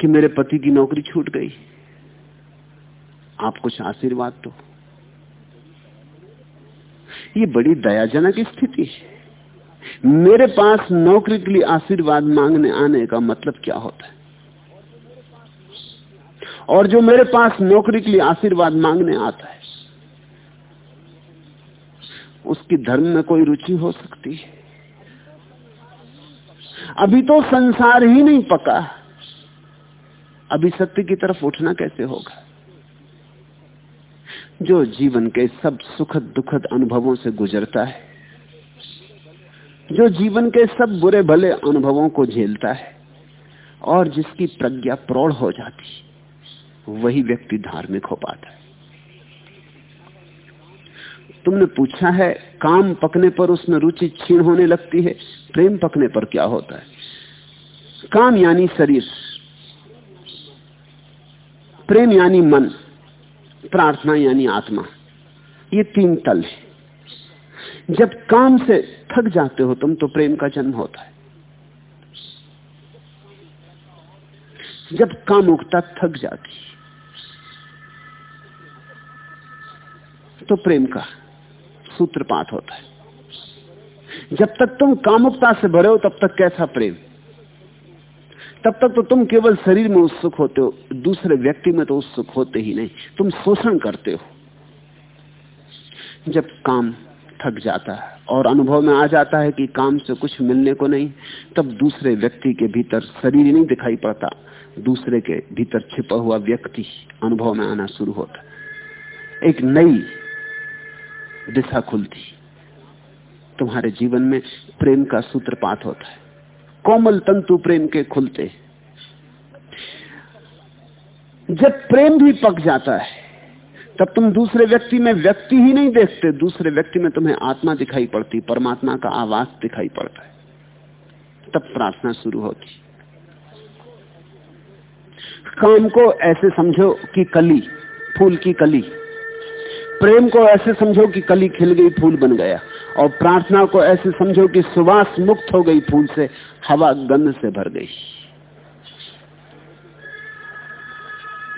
कि मेरे पति की नौकरी छूट गई, आप कुछ आशीर्वाद दो। ये बड़ी दयाजनक स्थिति है। मेरे पास नौकरी के लिए आशीर्वाद मांगने आने का मतलब क्या होता है? और जो मेरे पास नौकरी के लिए आशीर्वाद मांगने आता है, उसकी धर्म में कोई रुचि हो सकती है? अभी तो संसार ही नहीं पका। अभी सत्य की तरफ़ उठना कैसे होगा? जो जीवन के सब सुखद दुखद अनुभवों से गुजरता है जो जीवन के सब बुरे भले अनुभवों को झेलता है और जिसकी प्रज्ञा प्रौढ़ हो जाती वही व्यक्ति धार्मिक हो पाता है। तुमने पूछा है, काम पकने पर उसमें रुचि छीन होने लगती है, प्रेम पकने पर क्या होता है? काम यानी शरीर, प्रेम यानी मन, प्रार्थना यानी आत्मा, ये तीन तल है। जब काम से थक जाते हो तुम तो प्रेम का जन्म होता है। जब कामुकता थक जाती तो प्रेम का सूत्रपात होता है। जब तक तुम कामुकता से भरे हो, तब तक कैसा प्रेम? तब तक तो तुम केवल शरीर में उत्सुक होते हो, दूसरे व्यक्ति में तो उत्सुक होते ही नहीं। तुम शोषण करते हो। जब काम थक जाता है और अनुभव में आ जाता है कि काम से कुछ मिलने को नहीं, तब दूसरे व्यक्ति के भीतर शरीर नहीं दिखाई पड़ता। दूसरे के भीतर छिपा हुआ व्यक्ति अनुभव में आना शुरू होता। एक नई दिशा खुलती। तुम्हारे जीवन में प्रेम का सूत्रपात होता है। कोमल तंतु प्रेम के खुलते। जब प्रेम भी पक जाता है तब तुम दूसरे व्यक्ति में व्यक्ति ही नहीं देखते। दूसरे व्यक्ति में तुम्हें आत्मा दिखाई पड़ती, परमात्मा का आवास दिखाई पड़ता है। तब प्रार्थना शुरू होती। काम को ऐसे समझो कि कली, फूल की कली। प्रेम को ऐसे समझो कि कली खिल गई, फूल बन गया। और प्रार्थना को ऐसे समझो कि सुवास मुक्त हो गई, फूल से, हवा गंध से भर गई।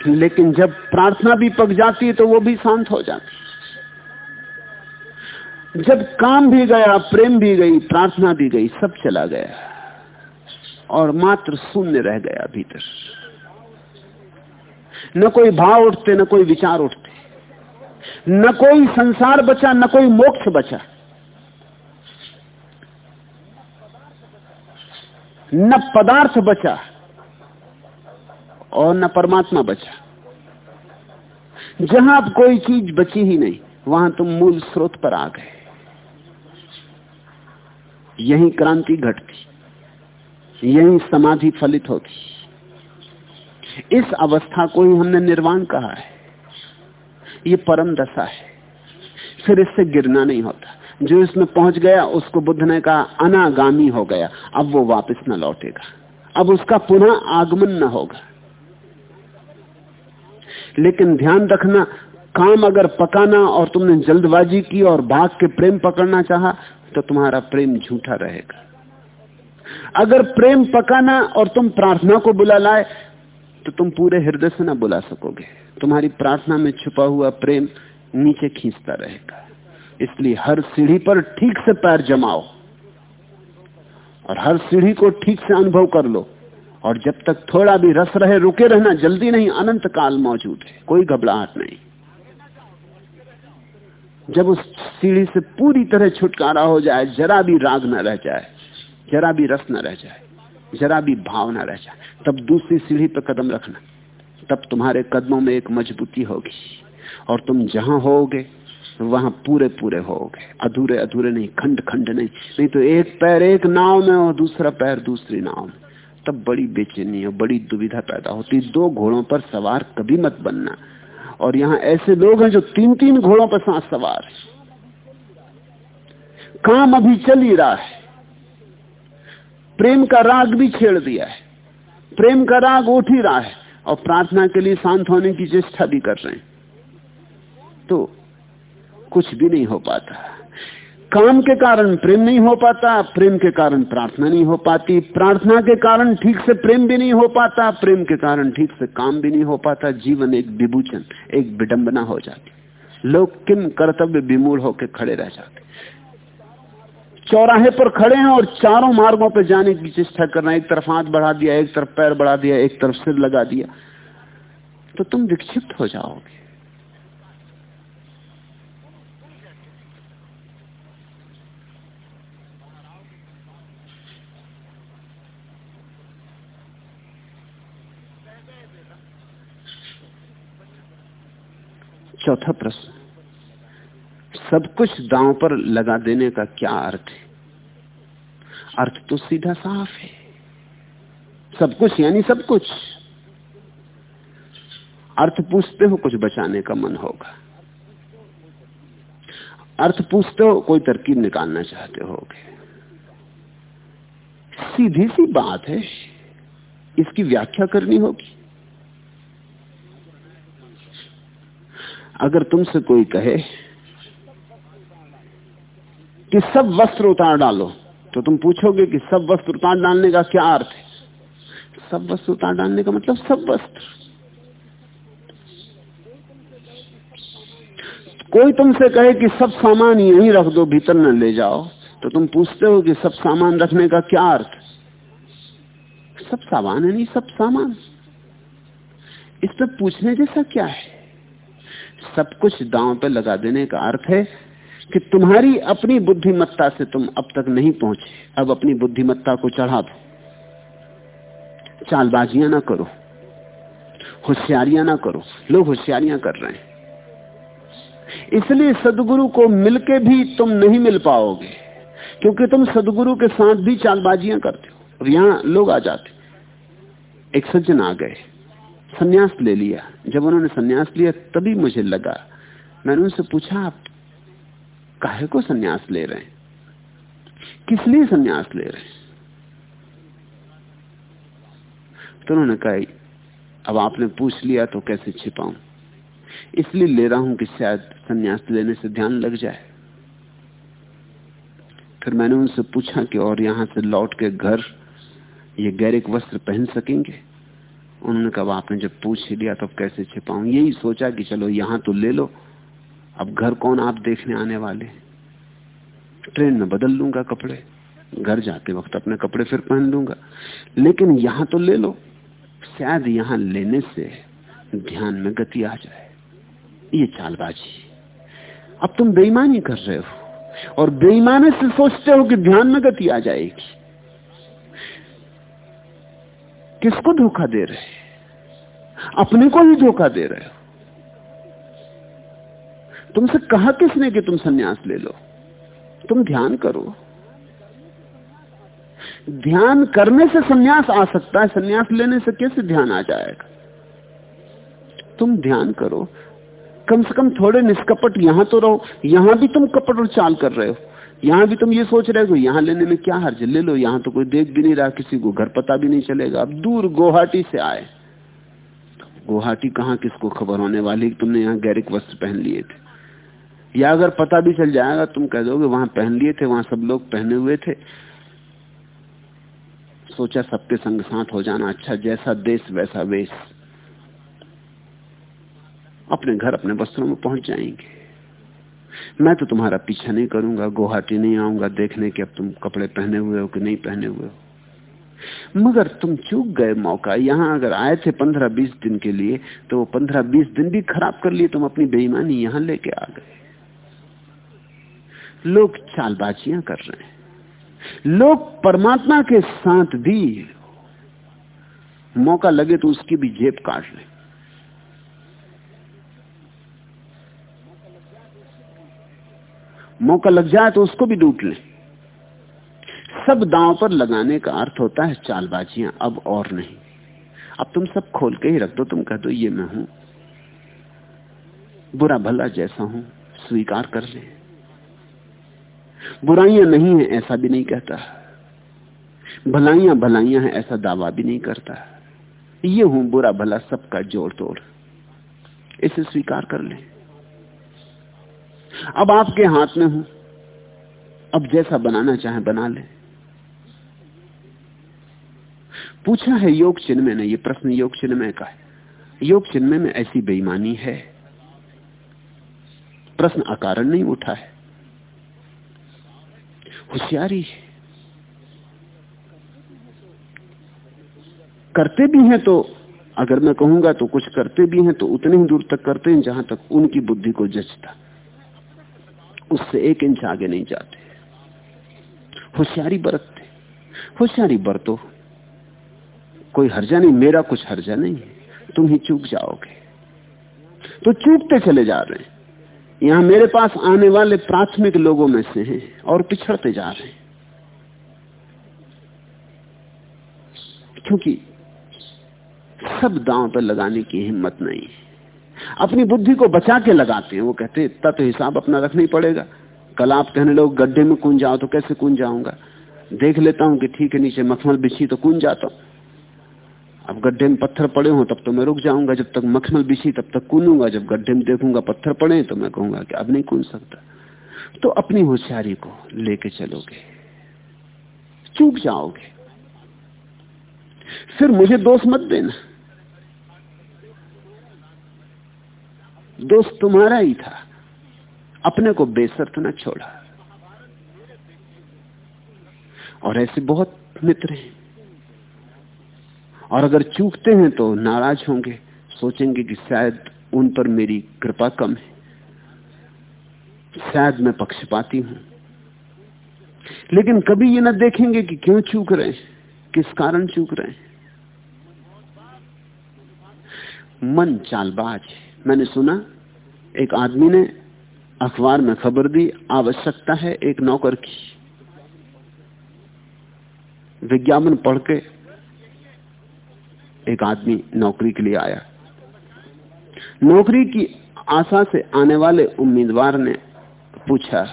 लेकिन जब प्रार्थना भी पक जाती है तो वो भी शांत हो जाती जब काम भी गया, प्रेम भी गई, प्रार्थना भी गई, सब चला गया। और मात्र शून्य रह गया भीतर। न कोई भाव उठते, न कोई विचार उठते। न कोई संसार बचा, न कोई मोक्ष बचा। न पदार्थ बचा। और न परमात्मा बचा। जहाँ अब कोई चीज़ बची ही नहीं, वहाँ तुम मूल स्रोत पर आ गए। यही क्रांति घटती, यही समाधि फलित होती। इस अवस्था को ही हमने निर्वाण कहा है। ये परम दशा है। फिर इससे गिरना नहीं होता। जो इसमें पहुँच गया, उसको बुद्ध ने कहा, अनागामी हो गया, अब वो वापस न लौटेगा। अब उसका पुनः आगमन न होगा। लेकिन ध्यान रखना, काम अगर पकाना और तुमने जल्दबाजी की और भाग के प्रेम पकड़ना चाहा तो तुम्हारा प्रेम झूठा रहेगा। अगर प्रेम पकाना और तुम प्रार्थना को बुला लाए तो तुम पूरे हृदय से ना बुला सकोगे। तुम्हारी प्रार्थना में छुपा हुआ प्रेम नीचे खींचता रहेगा। इसलिए हर सीढ़ी पर ठीक से पैर जमाओ और हर सीढ़ी को ठीक से अनुभव कर लो। और जब तक थोड़ा भी रस रहे, रुके रहना, जल्दी नहीं, अनंत काल मौजूद है। कोई घबराहट नहीं। जब उस सीढ़ी से पूरी तरह छुटकारा हो जाए, जरा भी राग न रह जाए, जरा भी रस न रह जाए, जरा भी भाव न रह जाए, तब दूसरी सीढ़ी पर कदम रखना। तब तुम्हारे कदमों में एक मजबूती होगी। और तुम जहाँ होगे, वहाँ पूरे पूरे होगे। अधूरे अधूरे नहीं खंड खंड नहीं। नहीं तो एक पैर एक नाव में और दूसरा पैर दूसरी नाव में। तब बड़ी बेचैनी और बड़ी दुविधा पैदा होती। दो घोड़ों पर सवार कभी मत बनना। और यहाँ ऐसे लोग हैं जो तीन तीन घोड़ों पर साथ सवार काम अभी चल ही रहा है। प्रेम का राग भी छेड़ दिया है। प्रेम का राग उठ ही रहा है और प्रार्थना के लिए शांत होने की चेष्टा भी कर रहे हैं। तो कुछ भी नहीं हो पाता। काम के कारण प्रेम नहीं हो पाता, प्रेम के कारण प्रार्थना नहीं हो पाती, प्रार्थना के कारण ठीक से प्रेम भी नहीं हो पाता, प्रेम के कारण ठीक से काम भी नहीं हो पाता, जीवन एक विभूचन एक विडंबना हो जाती। लोग किन कर्तव्य विमूल होकर खड़े रह जाते चौराहे पर खड़े हैं और चारों मार्गों पर जाने की चेष्टा कर रहे एक तरफ़ हाथ बढ़ा दिया, एक तरफ़ पैर बढ़ा दिया, एक तरफ़ सिर लगा दिया। तो तुम विक्षिप्त हो जाओगे। चौथा प्रश्न। सब कुछ दांव पर लगा देने का क्या अर्थ है? अर्थ तो सीधा साफ़ है। सब कुछ, यानी सब कुछ। अर्थ पूछते हो कुछ बचाने का मन होगा। अर्थ पूछते हो कोई तरकीब निकालना चाहते होगे। सीधी सी बात है, इसकी व्याख्या करनी होगी। अगर तुमसे कोई कहे कि सब वस्त्र उतार डालो तो तुम पूछोगे कि सब वस्त्र उतार डालने का क्या अर्थ है? सब वस्त्र उतार डालने का मतलब सब वस्त्र। कोई तुमसे कहे कि सब सामान यहीं रख दो, भीतर न ले जाओ तो तुम पूछते हो कि सब सामान रखने का क्या अर्थ सब सामान है नहीं, सब सामान। इस पर पूछने जैसा क्या है? सब कुछ दांव पे लगा देने का अर्थ है कि तुम्हारी अपनी बुद्धिमत्ता से तुम अब तक नहीं पहुँचे। अब अपनी बुद्धिमत्ता को चढ़ा दो चालबाजियाँ ना करो। होशियारियाँ ना करो। लोग होशियारियाँ कर रहे हैं। इसलिए सदगुरु को मिलके भी तुम नहीं मिल पाओगे, क्योंकि तुम सदगुरु के साथ भी चालबाजियाँ करते हो। और यहाँ लोग आ जाते एक सज्जन आ गए। सन्यास ले लिया। जब उन्होंने सन्यास लिया, तभी मुझे लगा। मैंने उनसे पूछा, आप काहे को सन्यास ले रहे हैं? किस लिए सन्यास ले रहे हैं? तो उन्होंने कहा, अब आपने पूछ लिया तो कैसे छिपाऊं? इसलिए ले रहा हूँ कि शायद संन्यास लेने से ध्यान लग जाए। फिर मैंने उनसे पूछा कि, और यहाँ से लौट के घर ये गैरिक वस्त्र पहन सकेंगे? उन्होंने कहा आपने जब पूछ लिया तो कैसे छिपाऊं? यही सोचा कि चलो यहाँ तो ले लो। अब घर कौन आप देखने आने वाले? ट्रेन में बदल लूँगा कपड़े। घर जाते वक्त अपने कपड़े फिर पहन लूँगा। लेकिन यहाँ तो ले लो। शायद यहाँ लेने से ध्यान में गति आ जाए। ये चालबाजी। अब तुम बेईमानी कर रहे हो। और बेईमानी से सोचते हो कि ध्यान में गति आ जाएगी। किसको धोखा दे रहे अपने को ही धोखा दे रहे हो। तुमसे कहा किसने कि तुम सन्यास ले लो? तुम ध्यान करो। ध्यान करने से सन्यास आ सकता है, सन्यास लेने से कैसे ध्यान आ जाएगा? तुम ध्यान करो। कम से कम थोड़े निष्कपट यहाँ तो रहो, यहाँ भी तुम कपट और चाल कर रहे हो। यहाँ भी तुम ये सोच रहे हो, यहाँ लेने में क्या हर्ज? ले लो, यहाँ तो कोई देख भी नहीं रहा, किसी को घर पता भी नहीं चलेगा। अब दूर गुवाहाटी से आए। गुवाहाटी कहाँ किसको खबर होने वाली? तुमने यहाँ गैरिक वस्त्र पहन लिए थे। या अगर पता भी चल जाएगा, तुम कह दोगे, वहाँ पहन लिए थे, वहाँ सब लोग पहने हुए थे। सोचा सबके संग साथ हो जाना अच्छा जैसा देश वैसा वेश। अपने घर, अपने वस्त्रों में पहुँच जाएँगे। मैं तो तुम्हारा पीछा नहीं करूँगा, गुवाहाटी नहीं आऊँगा, देखने के अब तुम कपड़े पहने हुए हो कि नहीं पहने हुए हो। मगर तुम चूक गए मौका, यहाँ अगर आए थे पंद्रह बीस दिन के लिए तो वो पंद्रह बीस दिन भी खराब कर लिए, तुम अपनी बेईमानी यहाँ लेके आ गए। लोग चालबाजियाँ कर रहे हैं। लोग परमात्मा के साथ भी, मौका लगे तो उसकी भी जेब काट ले। मौका लग जाए तो उसको भी लूट ले। सब दांव पर लगाने का अर्थ होता है चालबाजियाँ अब और नहीं। अब तुम सब खोल के ही रख दो, तुम कह दो, ये मैं हूँ। बुरा भला जैसा हूँ, स्वीकार कर ले। बुराइयाँ नहीं है ऐसा भी नहीं कहता। भलाइयाँ भलाइयाँ हैं ऐसा दावा भी नहीं करता। ये हूँ बुरा भला सबका जोड़ तोड़ इसे स्वीकार कर ले। अब आपके हाथ में हूँ। अब जैसा बनाना चाहे बना ले। पूछा है योग चिन्ह ने यह प्रश्न योग चिन्ह का है। योग चिन्ह में ऐसी बेईमानी है? प्रश्न अकारण नहीं उठा है। होशियारी है। करते भी हैं तो अगर मैं कहूँगा तो कुछ करते भी हैं तो उतने ही दूर तक करते हैं जहाँ तक उनकी बुद्धि को जचता। उससे एक इंच आगे नहीं जाते। होशियारी बरतते। होशियारी बरतो। कोई हर्जा नहीं, मेरा कुछ हर्जा नहीं है। तुम ही चूक जाओगे। तो चूकते चले जा रहे हैं। यहाँ मेरे पास आने वाले प्राथमिक लोगों में से हैं और पिछड़ते जा रहे हैं। क्योंकि सब दांव पर लगाने की हिम्मत नहीं है। अपनी बुद्धि को बचा के लगाते हैं। वो कहते इतना तो हिसाब अपना रखना ही पड़ेगा। कल आप कहने लोग, गड्ढे में कूद जाओ तो कैसे कूद जाऊँगा? देख लेता हूँ कि ठीक है, नीचे मखमल बिछी तो कूद जाता हूँ। अब गड्ढे में पत्थर पड़े हो, तब तो मैं रुक जाऊँगा। जब तक मखमल बिछी, तब तक कूदूँगा। जब गड्ढे में देखूँगा पत्थर पड़े तो मैं कहूँगा कि अब नहीं कूद सकता। तो अपनी होशियारी को लेके चलोगे। चूक जाओगे। फिर मुझे दोष मत देना। दोस्त तुम्हारा ही था। अपने को बेसर्त न छोड़ा। और ऐसे बहुत मित्र हैं। और अगर चूकते हैं तो नाराज़ होंगे, सोचेंगे कि शायद उन पर मेरी कृपा कम है। शायद मैं पक्षपाती हूँ। लेकिन कभी ये ना देखेंगे कि क्यों चूक रहे हैं, किस कारण चूक रहे हैं। मन चालबाज मैंने सुना, एक आदमी ने अखबार में खबर दी, आवश्यकता है एक नौकर की। विज्ञापन पढ़ के एक आदमी नौकरी के लिए आया। नौकरी की आशा से आने वाले उम्मीदवार ने पूछा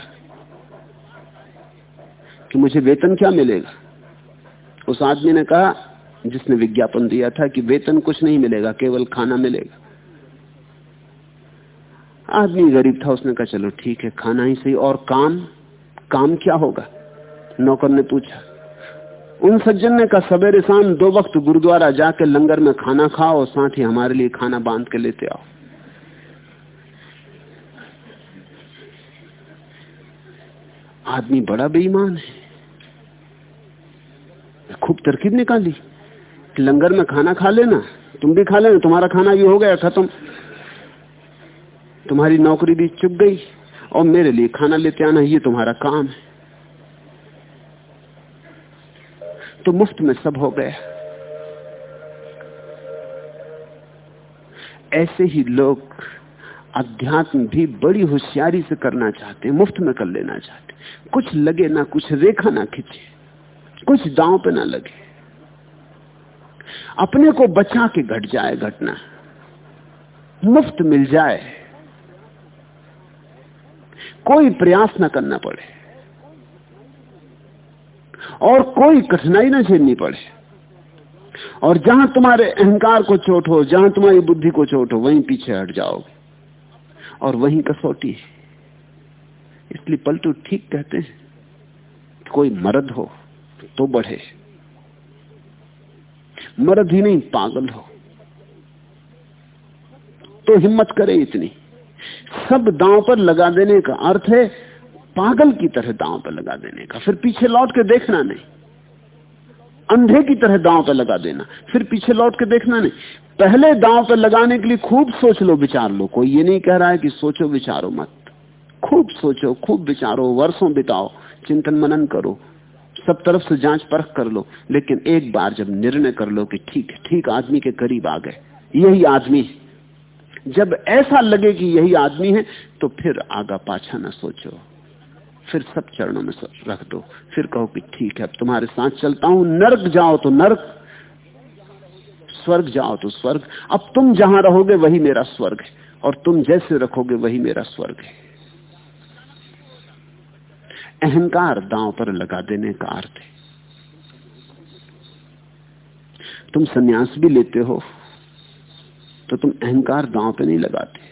कि मुझे वेतन क्या मिलेगा? उस आदमी ने कहा, जिसने विज्ञापन दिया था कि वेतन कुछ नहीं मिलेगा, केवल खाना मिलेगा। आदमी गरीब था, उसने कहा, चलो ठीक है, खाना ही सही, और काम काम क्या होगा? नौकर ने पूछा। उन सज्जन ने कहा, सवेरे शाम दो वक्त गुरुद्वारा जाके लंगर में खाना खाओ और साथ ही हमारे लिए खाना बाँध के लेते आओ। आदमी बड़ा बेईमान है। खूब तरकीब निकाली लंगर में खाना खा लेना, तुम भी खा लेना, तुम्हारा खाना भी हो गया, खत्म। तुम्हारी नौकरी भी चुक गई और मेरे लिए खाना लेते आना ये तुम्हारा काम है। तो मुफ़्त में सब हो गया। ऐसे ही लोग अध्यात्म भी बड़ी होशियारी से करना चाहते मुफ़्त में कर लेना चाहते कुछ लगे ना, कुछ रेखा ना खींचे, कुछ दांव पे ना लगे। अपने को बचा के घट जाए घटना। मुफ़्त मिल जाए। कोई प्रयास ना करना पड़े। और कोई कठिनाई ना झेलनी पड़े। और जहाँ तुम्हारे अहंकार को चोट हो, जहाँ तुम्हारी बुद्धि को चोट हो, वहीं पीछे हट जाओगे। और वहीं कसौटी है। इसलिए पलटू ठीक कहते हैं कोई मर्द हो तो बढ़े। मर्द ही नहीं, पागल हो। तो हिम्मत करे इतनी। सब दांव पर लगा देने का अर्थ है पागल की तरह दांव पर लगा देने का। फिर पीछे लौट के देखना नहीं। अंधे की तरह दांव पर लगा देना। फिर पीछे लौट के देखना नहीं। पहले दांव पर लगाने के लिए खूब सोच लो, विचार लो। कोई ये नहीं कह रहा है कि सोचो, विचारो मत। खूब सोचो, खूब विचारो, वर्षों बिताओ, चिंतन मनन करो। सब तरफ़ से जाँच परख कर लो। लेकिन एक बार जब निर्णय कर लो कि ठीक है, ठीक आदमी के करीब आ गए। यही आदमी जब ऐसा लगे कि यही आदमी है तो फिर आगा पाछा ना सोचो। फिर सब चरणों में रख दो। फिर कहो कि ठीक है, अब तुम्हारे साथ चलता हूँ। नर्क जाओ तो नर्क, स्वर्ग जाओ तो स्वर्ग। अब तुम जहाँ रहोगे, वही मेरा स्वर्ग है। और तुम जैसे रखोगे, वही मेरा स्वर्ग है। अहंकार दांव पर लगा देने का अर्थ है। तुम सन्यास भी लेते हो तो तुम अहंकार दांव पे नहीं लगाते।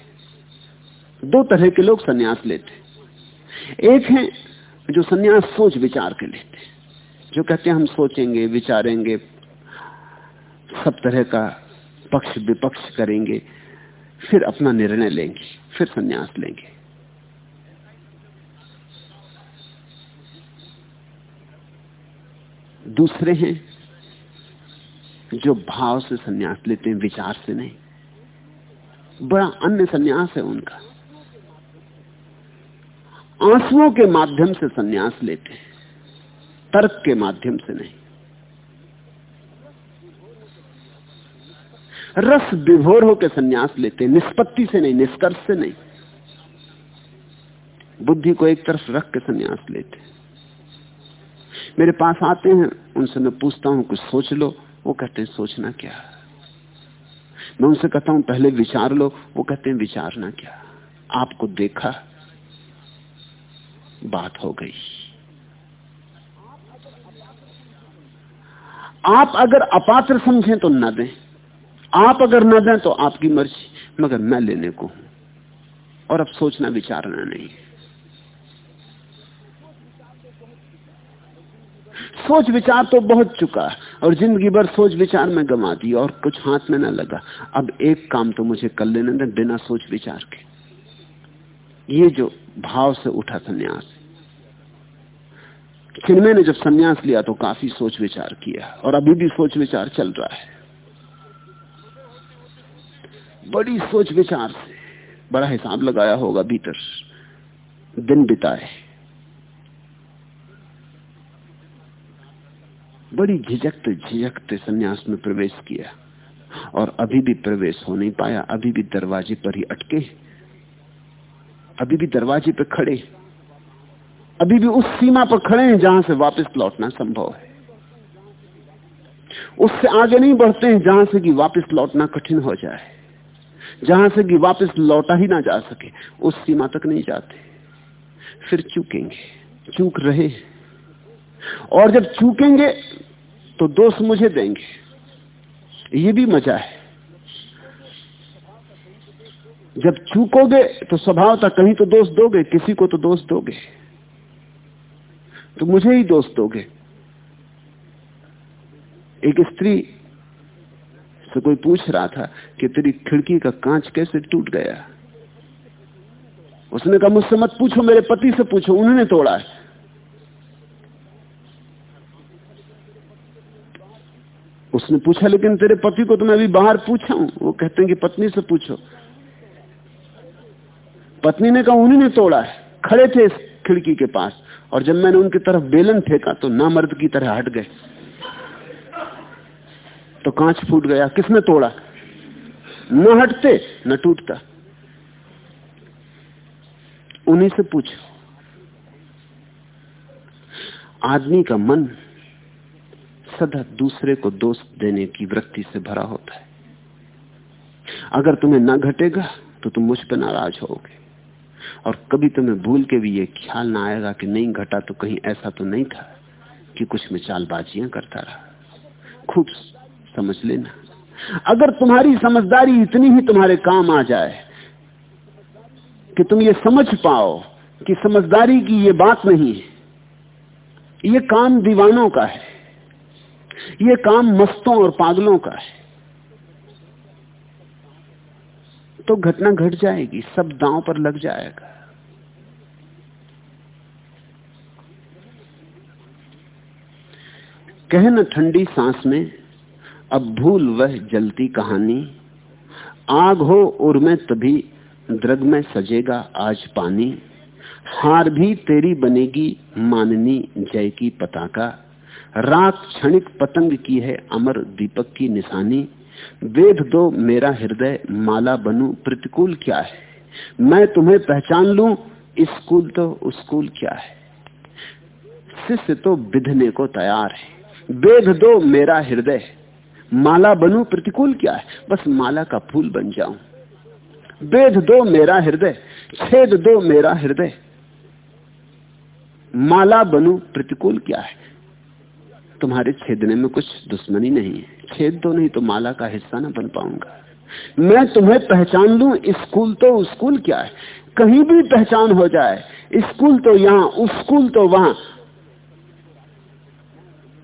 दो तरह के लोग सन्यास लेते एक है जो सन्यास सोच विचार के लेते जो कहते हैं हम सोचेंगे, विचारेंगे, सब तरह का पक्ष विपक्ष करेंगे, फिर अपना निर्णय लेंगे, फिर सन्यास लेंगे। दूसरे हैं जो भाव से सन्यास लेते हैं, विचार से नहीं। बड़ा अन्य सन्यास है उनका। आंसुओं के माध्यम से सन्यास लेते हैं, तर्क के माध्यम से नहीं। रस विभोर होकर सन्यास लेते हैं, निष्पत्ति से नहीं, निष्कर्ष से नहीं। बुद्धि को एक तरफ़ रख के सन्यास लेते हैं। मेरे पास आते हैं, उनसे मैं पूछता हूँ, कुछ सोच लो, वो कहते हैं, सोचना क्या मैं उनसे कहता हूँ, पहले विचार लो। वो कहते हैं विचारना क्या? आपको देखा, बात हो गई। आप अगर अपात्र समझें तो न दें। आप अगर न दें तो आपकी मर्ज़ी, मगर मैं लेने को हूँ। और अब सोचना, विचारना नहीं। सोच विचार तो बहुत चुका और ज़िंदगी भर सोच विचार में गमा दी और कुछ हाथ में ना लगा। अब एक काम तो मुझे कर लेने दे, बिना सोच विचार के। ये जो भाव से उठा संन्यास। चिन्मय ने जब संन्यास लिया तो काफ़ी सोच विचार किया और अभी भी सोच विचार चल रहा है। बड़ी सोच विचार से बड़ा हिसाब लगाया होगा भीतर। दिन बिताए। बड़ी झिझकते झिझकते सन्यास में प्रवेश किया और अभी भी प्रवेश हो नहीं पाया, अभी भी दरवाजे पर ही अटके, अभी भी दरवाजे पर खड़े, अभी भी उस सीमा पर खड़े हैं जहाँ से वापस लौटना संभव है। उससे आगे नहीं बढ़ते हैं जहाँ से कि वापस लौटना कठिन हो जाए, जहाँ से कि वापस लौटा ही ना जा सके, उस सीमा तक नहीं जाते, फिर चूकेंगे, चूक रहे और जब चूकेंगे तो दोष मुझे देंगे। ये भी मज़ा है। जब चूकोगे तो स्वभाव था, कहीं तो दोष दोगे, किसी को तो दोष दोगे। तो मुझे ही दोष दोगे। एक स्त्री से कोई पूछ रहा था कि तेरी खिड़की का कांच कैसे टूट गया? उसने कहा, मुझसे मत पूछो, मेरे पति से पूछो, उन्होंने तोड़ा है। उसने पूछा, लेकिन तेरे पति को तो मैं अभी बाहर पूछा हूँ। वो कहते हैं कि, पत्नी से पूछो। पत्नी ने कहा, उन्हीं ने तोड़ा है, खड़े थे इस खिड़की के पास, और जब मैंने उनकी तरफ़ बेलन फेंका तो ना मर्द की तरह हट गए। तो कांच फूट गया। किसने तोड़ा? न हटते, न टूटता। उन्हीं से पूछो। आदमी का मन सदा दूसरे को दोष देने की वृत्ति से भरा होता है। अगर तुम्हें ना घटेगा तो तुम मुझ पर नाराज़ होगे और कभी तुम्हें भूल के भी ये ख्याल ना आएगा कि नहीं घटा तो कहीं ऐसा तो नहीं था कि कुछ में चालबाजियाँ करता रहा। खूब समझ लेना। अगर तुम्हारी समझदारी इतनी ही तुम्हारे काम आ जाए कि तुम ये समझ पाओ कि समझदारी की ये बात नहीं है, ये काम दीवानों का है। ये काम मस्तों और पागलों का है। तो घटना घट जाएगी, सब दांव पर लग जाएगा। कह न ठंडी सांस में, अब भूल वह जलती कहानी। आग हो और मैं तभी द्रग में सजेगा आज पानी। हार भी तेरी बनेगी माननी जय की पताका। रात क्षणिक पतंग की है अमर दीपक की निशानी। वेद दो, मेरा हृदय, माला बनू, प्रतिकूल क्या है? मैं तुम्हें पहचान लू स्कूल तो स्कूल क्या है? शिष्य तो विधने को तैयार है। वेद दो, मेरा हृदय, माला बनू, प्रतिकूल क्या है? बस माला का फूल बन जाऊँ। वेद दो, मेरा हृदय, छेद दो, मेरा हृदय, माला बनू, प्रतिकूल क्या है? तुम्हारे छेदने में कुछ दुश्मनी नहीं है। छेद दो नहीं तो माला का हिस्सा ना बन पाऊँगा। मैं तुम्हें पहचान लू, स्कूल तो स्कूल क्या है? कहीं भी पहचान हो जाए, स्कूल तो यहाँ स्कूल तो वहाँ।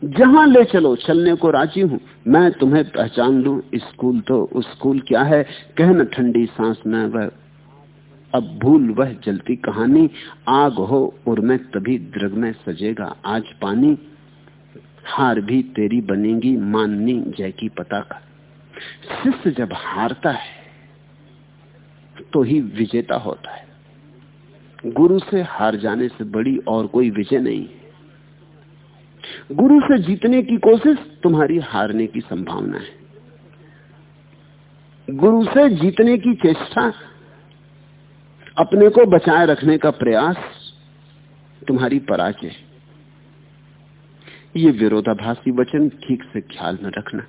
जहाँ ले चलो, चलने को राज़ी हूँ। मैं तुम्हें पहचान लू, स्कूल तो स्कूल क्या है? कहना ठंडी सांस में वह, अब भूल वह जलती कहानी। आग हो और मैं तभी द्रग में सजेगा। आज पानी हार भी तेरी बनेगी, माननी जय की पता का शिष्य जब हारता है तो ही विजेता होता है। गुरु से हार जाने से बड़ी और कोई विजय नहीं गुरु से जीतने की कोशिश तुम्हारी हारने की संभावना है। गुरु से जीतने की चेष्टा, अपने को बचाए रखने का प्रयास तुम्हारी पराजय ये विरोधाभासी वचन ठीक से ख्याल में रखना।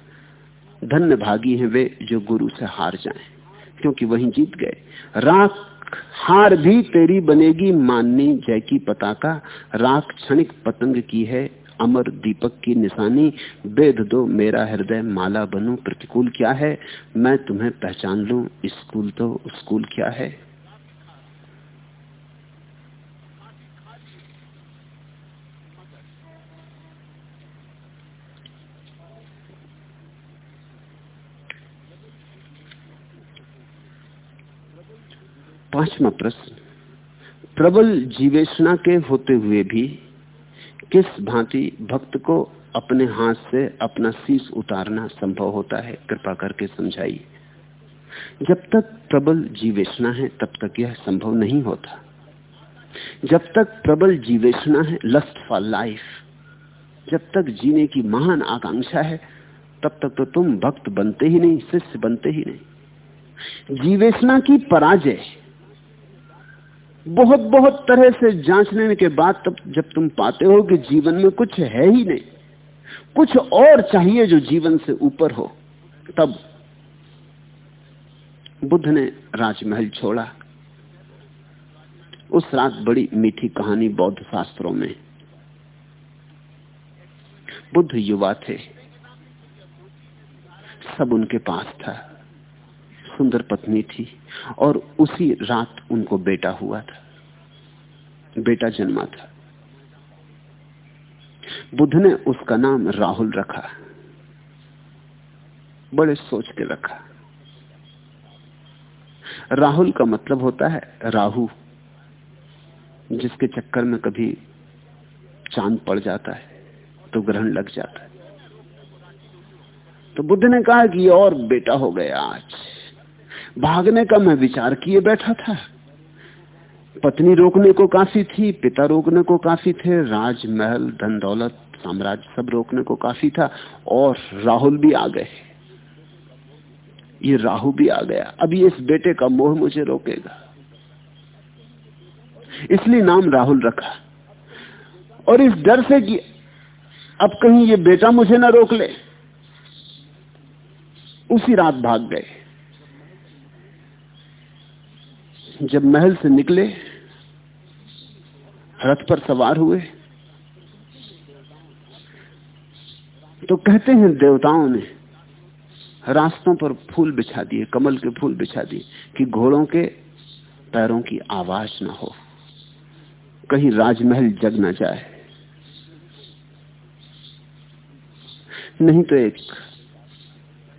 धन्य भागी हैं वे जो गुरु से हार जाएँ, क्योंकि वहीं जीत गए। राख, हार भी तेरी बनेगी माननी जय की पताका। राख क्षणिक पतंग की है, अमर दीपक की निशानी। बेद दो, मेरा हृदय माला बनू, प्रतिकूल क्या है? मैं तुम्हें पहचान लू, स्कूल तो स्कूल क्या है? पांचवा प्रश्न। प्रबल जीवेशना के होते हुए भी किस भांति भक्त को अपने हाथ से अपना शीश उतारना संभव होता है? कृपा करके समझाइए। जब तक प्रबल जीवेशना है, तब तक यह संभव नहीं होता। जब तक प्रबल जीवेशना है लस्ट फॉर लाइफ जब तक जीने की महान आकांक्षा है, तब तक तो तुम भक्त बनते ही नहीं, शिष्य बनते ही नहीं। जीवेशना की पराजय बहुत बहुत तरह से जांचने के बाद तब जब तुम पाते हो कि जीवन में कुछ है ही नहीं, कुछ और चाहिए जो जीवन से ऊपर हो, तब बुद्ध ने राजमहल छोड़ा। उस रात बड़ी मीठी कहानी बौद्ध शास्त्रों में। बुद्ध युवा थे। सब उनके पास था। सुंदर पत्नी थी और उसी रात उनको बेटा हुआ था। बेटा जन्मा था। बुद्ध ने उसका नाम राहुल रखा। बड़े सोच के रखा। राहुल का मतलब होता है राहु, जिसके चक्कर में कभी चाँद पड़ जाता है तो ग्रहण लग जाता है। तो बुद्ध ने कहा कि और बेटा हो गया आज। भागने का मैं विचार किए बैठा था। पत्नी रोकने को काफ़ी थी, पिता रोकने को काफ़ी थे, राजमहल धन दौलत साम्राज्य सब रोकने को काफ़ी था, और राहुल भी आ गए। ये राहु भी आ गया। अभी इस बेटे का मोह मुझे रोकेगा। इसलिए नाम राहुल रखा। और इस डर से कि अब कहीं ये बेटा मुझे ना रोक ले, उसी रात भाग गए। जब महल से निकले, रथ पर सवार हुए तो कहते हैं देवताओं ने, रास्तों पर फूल बिछा दिए, कमल के फूल बिछा दिए, कि घोड़ों के पैरों की आवाज़ ना हो। कहीं राजमहल जग ना जाए। नहीं तो एक,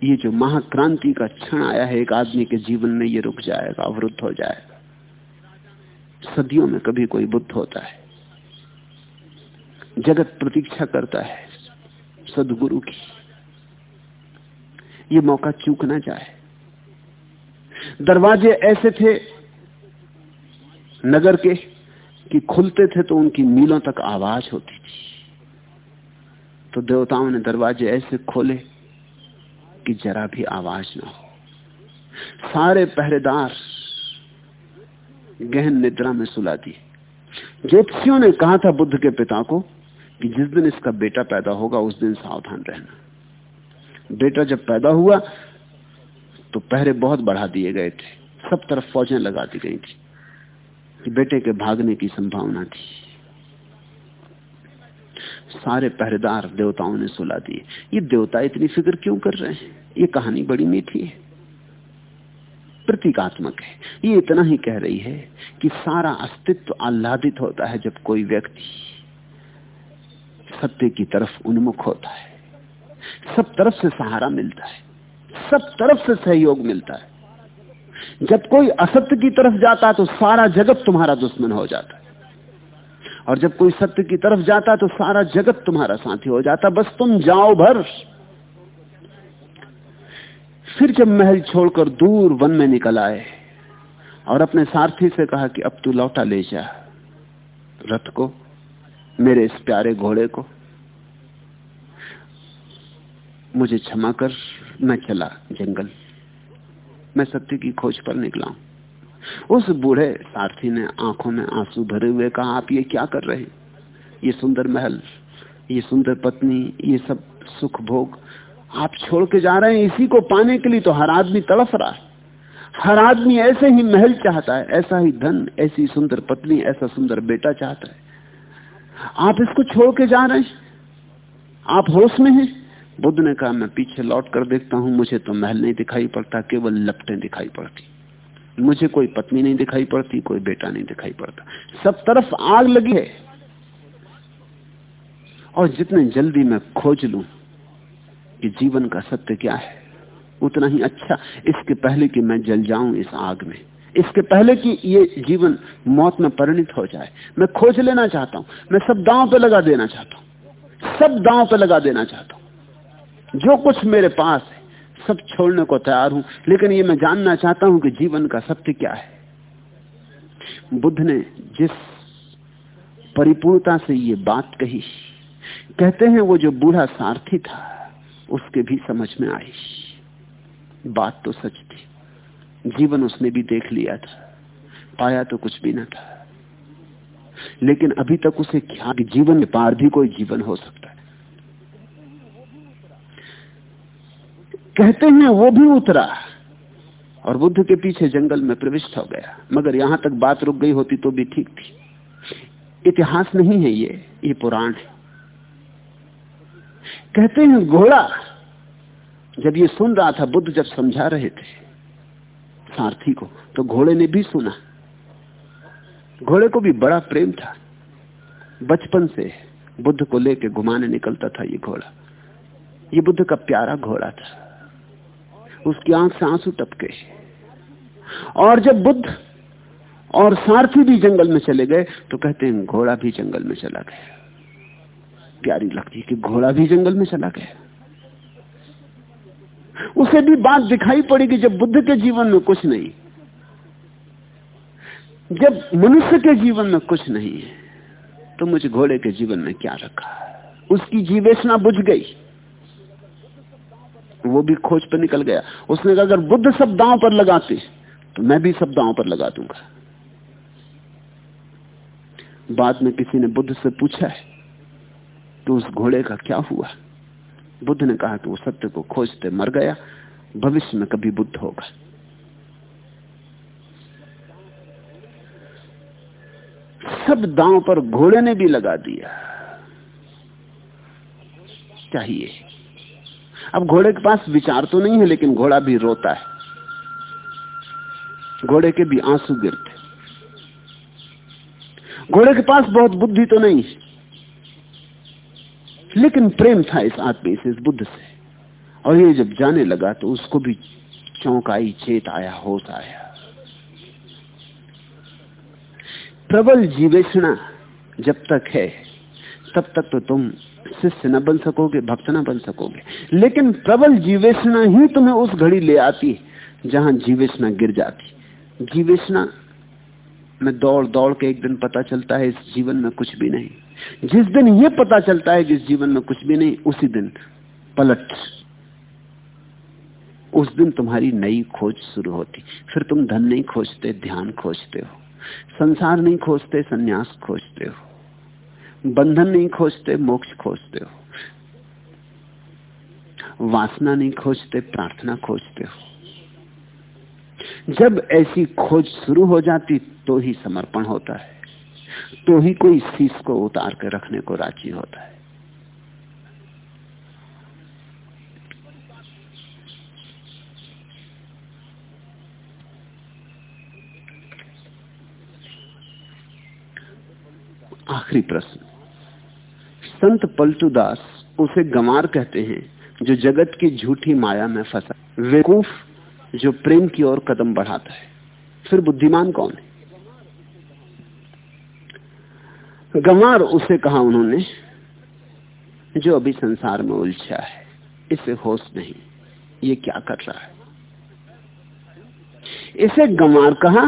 ये जो महाक्रांति का क्षण आया है, एक आदमी के जीवन में ये रुक जाएगा, अवरुद्ध हो जाएगा। सदियों में कभी कोई बुद्ध होता है। जगत प्रतीक्षा करता है सदगुरु की। ये मौका चूक ना जाए दरवाजे ऐसे थे नगर के कि खुलते थे तो उनकी मीलों तक आवाज़ होती थी। तो देवताओं ने दरवाजे ऐसे खोले कि जरा भी आवाज़ ना हो। सारे पहरेदार गहन निद्रा में सुला दी ज्योतिषियों ने कहा था बुद्ध के पिता को कि जिस दिन इसका बेटा पैदा होगा, उस दिन सावधान रहना। बेटा जब पैदा हुआ तो पहरे बहुत बढ़ा दिए गए थे। सब तरफ़ फौजें लगा दी गई थी कि बेटे के भागने की संभावना थी। सारे पहरेदार देवताओं ने सुला दिए। ये देवता इतनी फ़िक्र क्यों कर रहे हैं? ये कहानी बड़ी मीठी है। प्रतीकात्मक है। ये इतना ही कह रही है कि सारा अस्तित्व आह्लादित होता है जब कोई व्यक्ति सत्य की तरफ़ उन्मुख होता है। सब तरफ़ से सहारा मिलता है। सब तरफ़ से सहयोग मिलता है। जब कोई असत्य की तरफ़ जाता है तो सारा जगत तुम्हारा दुश्मन हो जाता है। और जब कोई सत्य की तरफ़ जाता तो सारा जगत तुम्हारा साथी हो जाता। बस तुम जाओ भर। फिर जब महल छोड़कर दूर वन में निकल आए और अपने सारथी से कहा कि अब तू लौटा ले जा, रथ को, मेरे इस प्यारे घोड़े को। मुझे क्षमा कर, मैं चला जंगल। मैं सत्य की खोज पर निकला हूँ। उस बूढ़े सारथी ने आँखों में आँसू भरे हुए कहा, आप ये क्या कर रहे ये सुंदर महल, ये सुंदर पत्नी, ये सब सुख भोग आप छोड़ के जा रहे हैं, इसी को पाने के लिए तो हर आदमी तड़फ रहा है। हर आदमी ऐसे ही महल चाहता है, ऐसा ही धन, ऐसी सुंदर पत्नी, ऐसा सुंदर बेटा चाहता है। आप इसको छोड़ के जा रहे हैं। आप होश में हैं। बुद्ध ने कहा, मैं पीछे लौट कर देखता हूँ, मुझे तो महल नहीं दिखाई पड़ता, केवल लपटें दिखाई पड़ती। मुझे कोई पत्नी नहीं दिखाई पड़ती, कोई बेटा नहीं दिखाई पड़ता। सब तरफ़ आग लगी है। और जितने जल्दी मैं खोज लू कि जीवन का सत्य क्या है? उतना ही अच्छा इसके पहले कि मैं जल जाऊँ इस आग में। इसके पहले कि ये जीवन मौत में परिणित हो जाए। मैं खोज लेना चाहता हूँ। मैं सब दांव पे लगा देना चाहता हूँ। सब दांव पे लगा देना चाहता हूँ। जो कुछ मेरे पास है, सब छोड़ने को तैयार हूँ। लेकिन ये मैं जानना चाहता हूँ कि जीवन का सत्य क्या है। बुद्ध ने जिस परिपूर्णता से ये बात कही, कहते हैं वो जो बूढ़ा सारथी था उसके भी समझ में आई। बात तो सच थी। जीवन उसने भी देख लिया था। पाया तो कुछ भी ना था। लेकिन अभी तक उसे क्या कि जीवन पार भी कोई जीवन हो सकता है। कहते हैं वो भी उतरा और बुद्ध के पीछे जंगल में प्रविष्ट हो गया। मगर यहाँ तक बात रुक गई होती तो भी ठीक थी। इतिहास नहीं है ये ये पुराण है। कहते हैं, घोड़ा। जब ये सुन रहा था, बुद्ध जब समझा रहे थे, सारथी को तो घोड़े ने भी सुना। घोड़े को भी बड़ा प्रेम था। बचपन से बुद्ध को लेके घुमाने निकलता था ये घोड़ा। ये बुद्ध का प्यारा घोड़ा था। उसकी आँख से आँसू टपके। और जब बुद्ध और सारथी भी जंगल में चले गए तो कहते हैं, घोड़ा भी जंगल में चला गया। प्यारी लगती कि घोड़ा भी जंगल में चला गया। उसे भी बात दिखाई पड़ी कि जब बुद्ध के जीवन में कुछ नहीं, जब मनुष्य के जीवन में कुछ नहीं है तो मुझे घोड़े के जीवन में क्या रखा? उसकी जीवेशना बुझ गई। वो भी खोज पर निकल गया। उसने कहा, अगर बुद्ध सब दांव पर लगाते तो मैं भी सब दांव पर लगा दूँगा। बाद में किसी ने बुद्ध से पूछा है तो उस घोड़े का क्या हुआ? बुद्ध ने कहा कि वो सत्य को खोजते मर गया, भविष्य में कभी बुद्ध होगा। सब दांव पर घोड़े ने भी लगा दिया। चाहिए। अब घोड़े के पास विचार तो नहीं है, लेकिन घोड़ा भी रोता है। घोड़े के भी आँसू गिरते। घोड़े के पास बहुत बुद्धि तो नहीं है। लेकिन प्रेम था इस आदमी से, इस बुद्ध से। और ये जब जाने लगा तो उसको भी चौंक आई चेत आया, होश आया। प्रबल जीवेशना जब तक है, तब तक तो तुम शिष्य न बन सकोगे, भक्त न बन सकोगे। लेकिन प्रबल जीवेशना ही तुम्हें उस घड़ी ले आती, जहाँ जीवेशना गिर जाती। जीवेशना में दौड़ दौड़ के एक दिन पता चलता है, इस जीवन में कुछ भी नहीं। जिस दिन यह पता चलता है कि जीवन में कुछ भी नहीं, उसी दिन पलट। उस दिन तुम्हारी नई खोज शुरू होती। फिर तुम धन नहीं खोजते, ध्यान खोजते हो। संसार नहीं खोजते, सन्यास खोजते हो। बंधन नहीं खोजते, मोक्ष खोजते हो। वासना नहीं खोजते, प्रार्थना खोजते हो। जब ऐसी खोज शुरू हो जाती तो ही समर्पण होता है। तो ही कोई शीश को उतार कर रखने को राज़ी होता है। आखिरी प्रश्न। संत पलटूदास उसे गंवार कहते हैं, जो जगत की झूठी माया में फंसा। वेकूफ जो प्रेम की ओर कदम बढ़ाता है। फिर बुद्धिमान कौन है? गंवार, उसे कहा उन्होंने, जो अभी संसार में उलझा है, इसे होश नहीं, ये क्या कर रहा है? इसे गंवार कहा,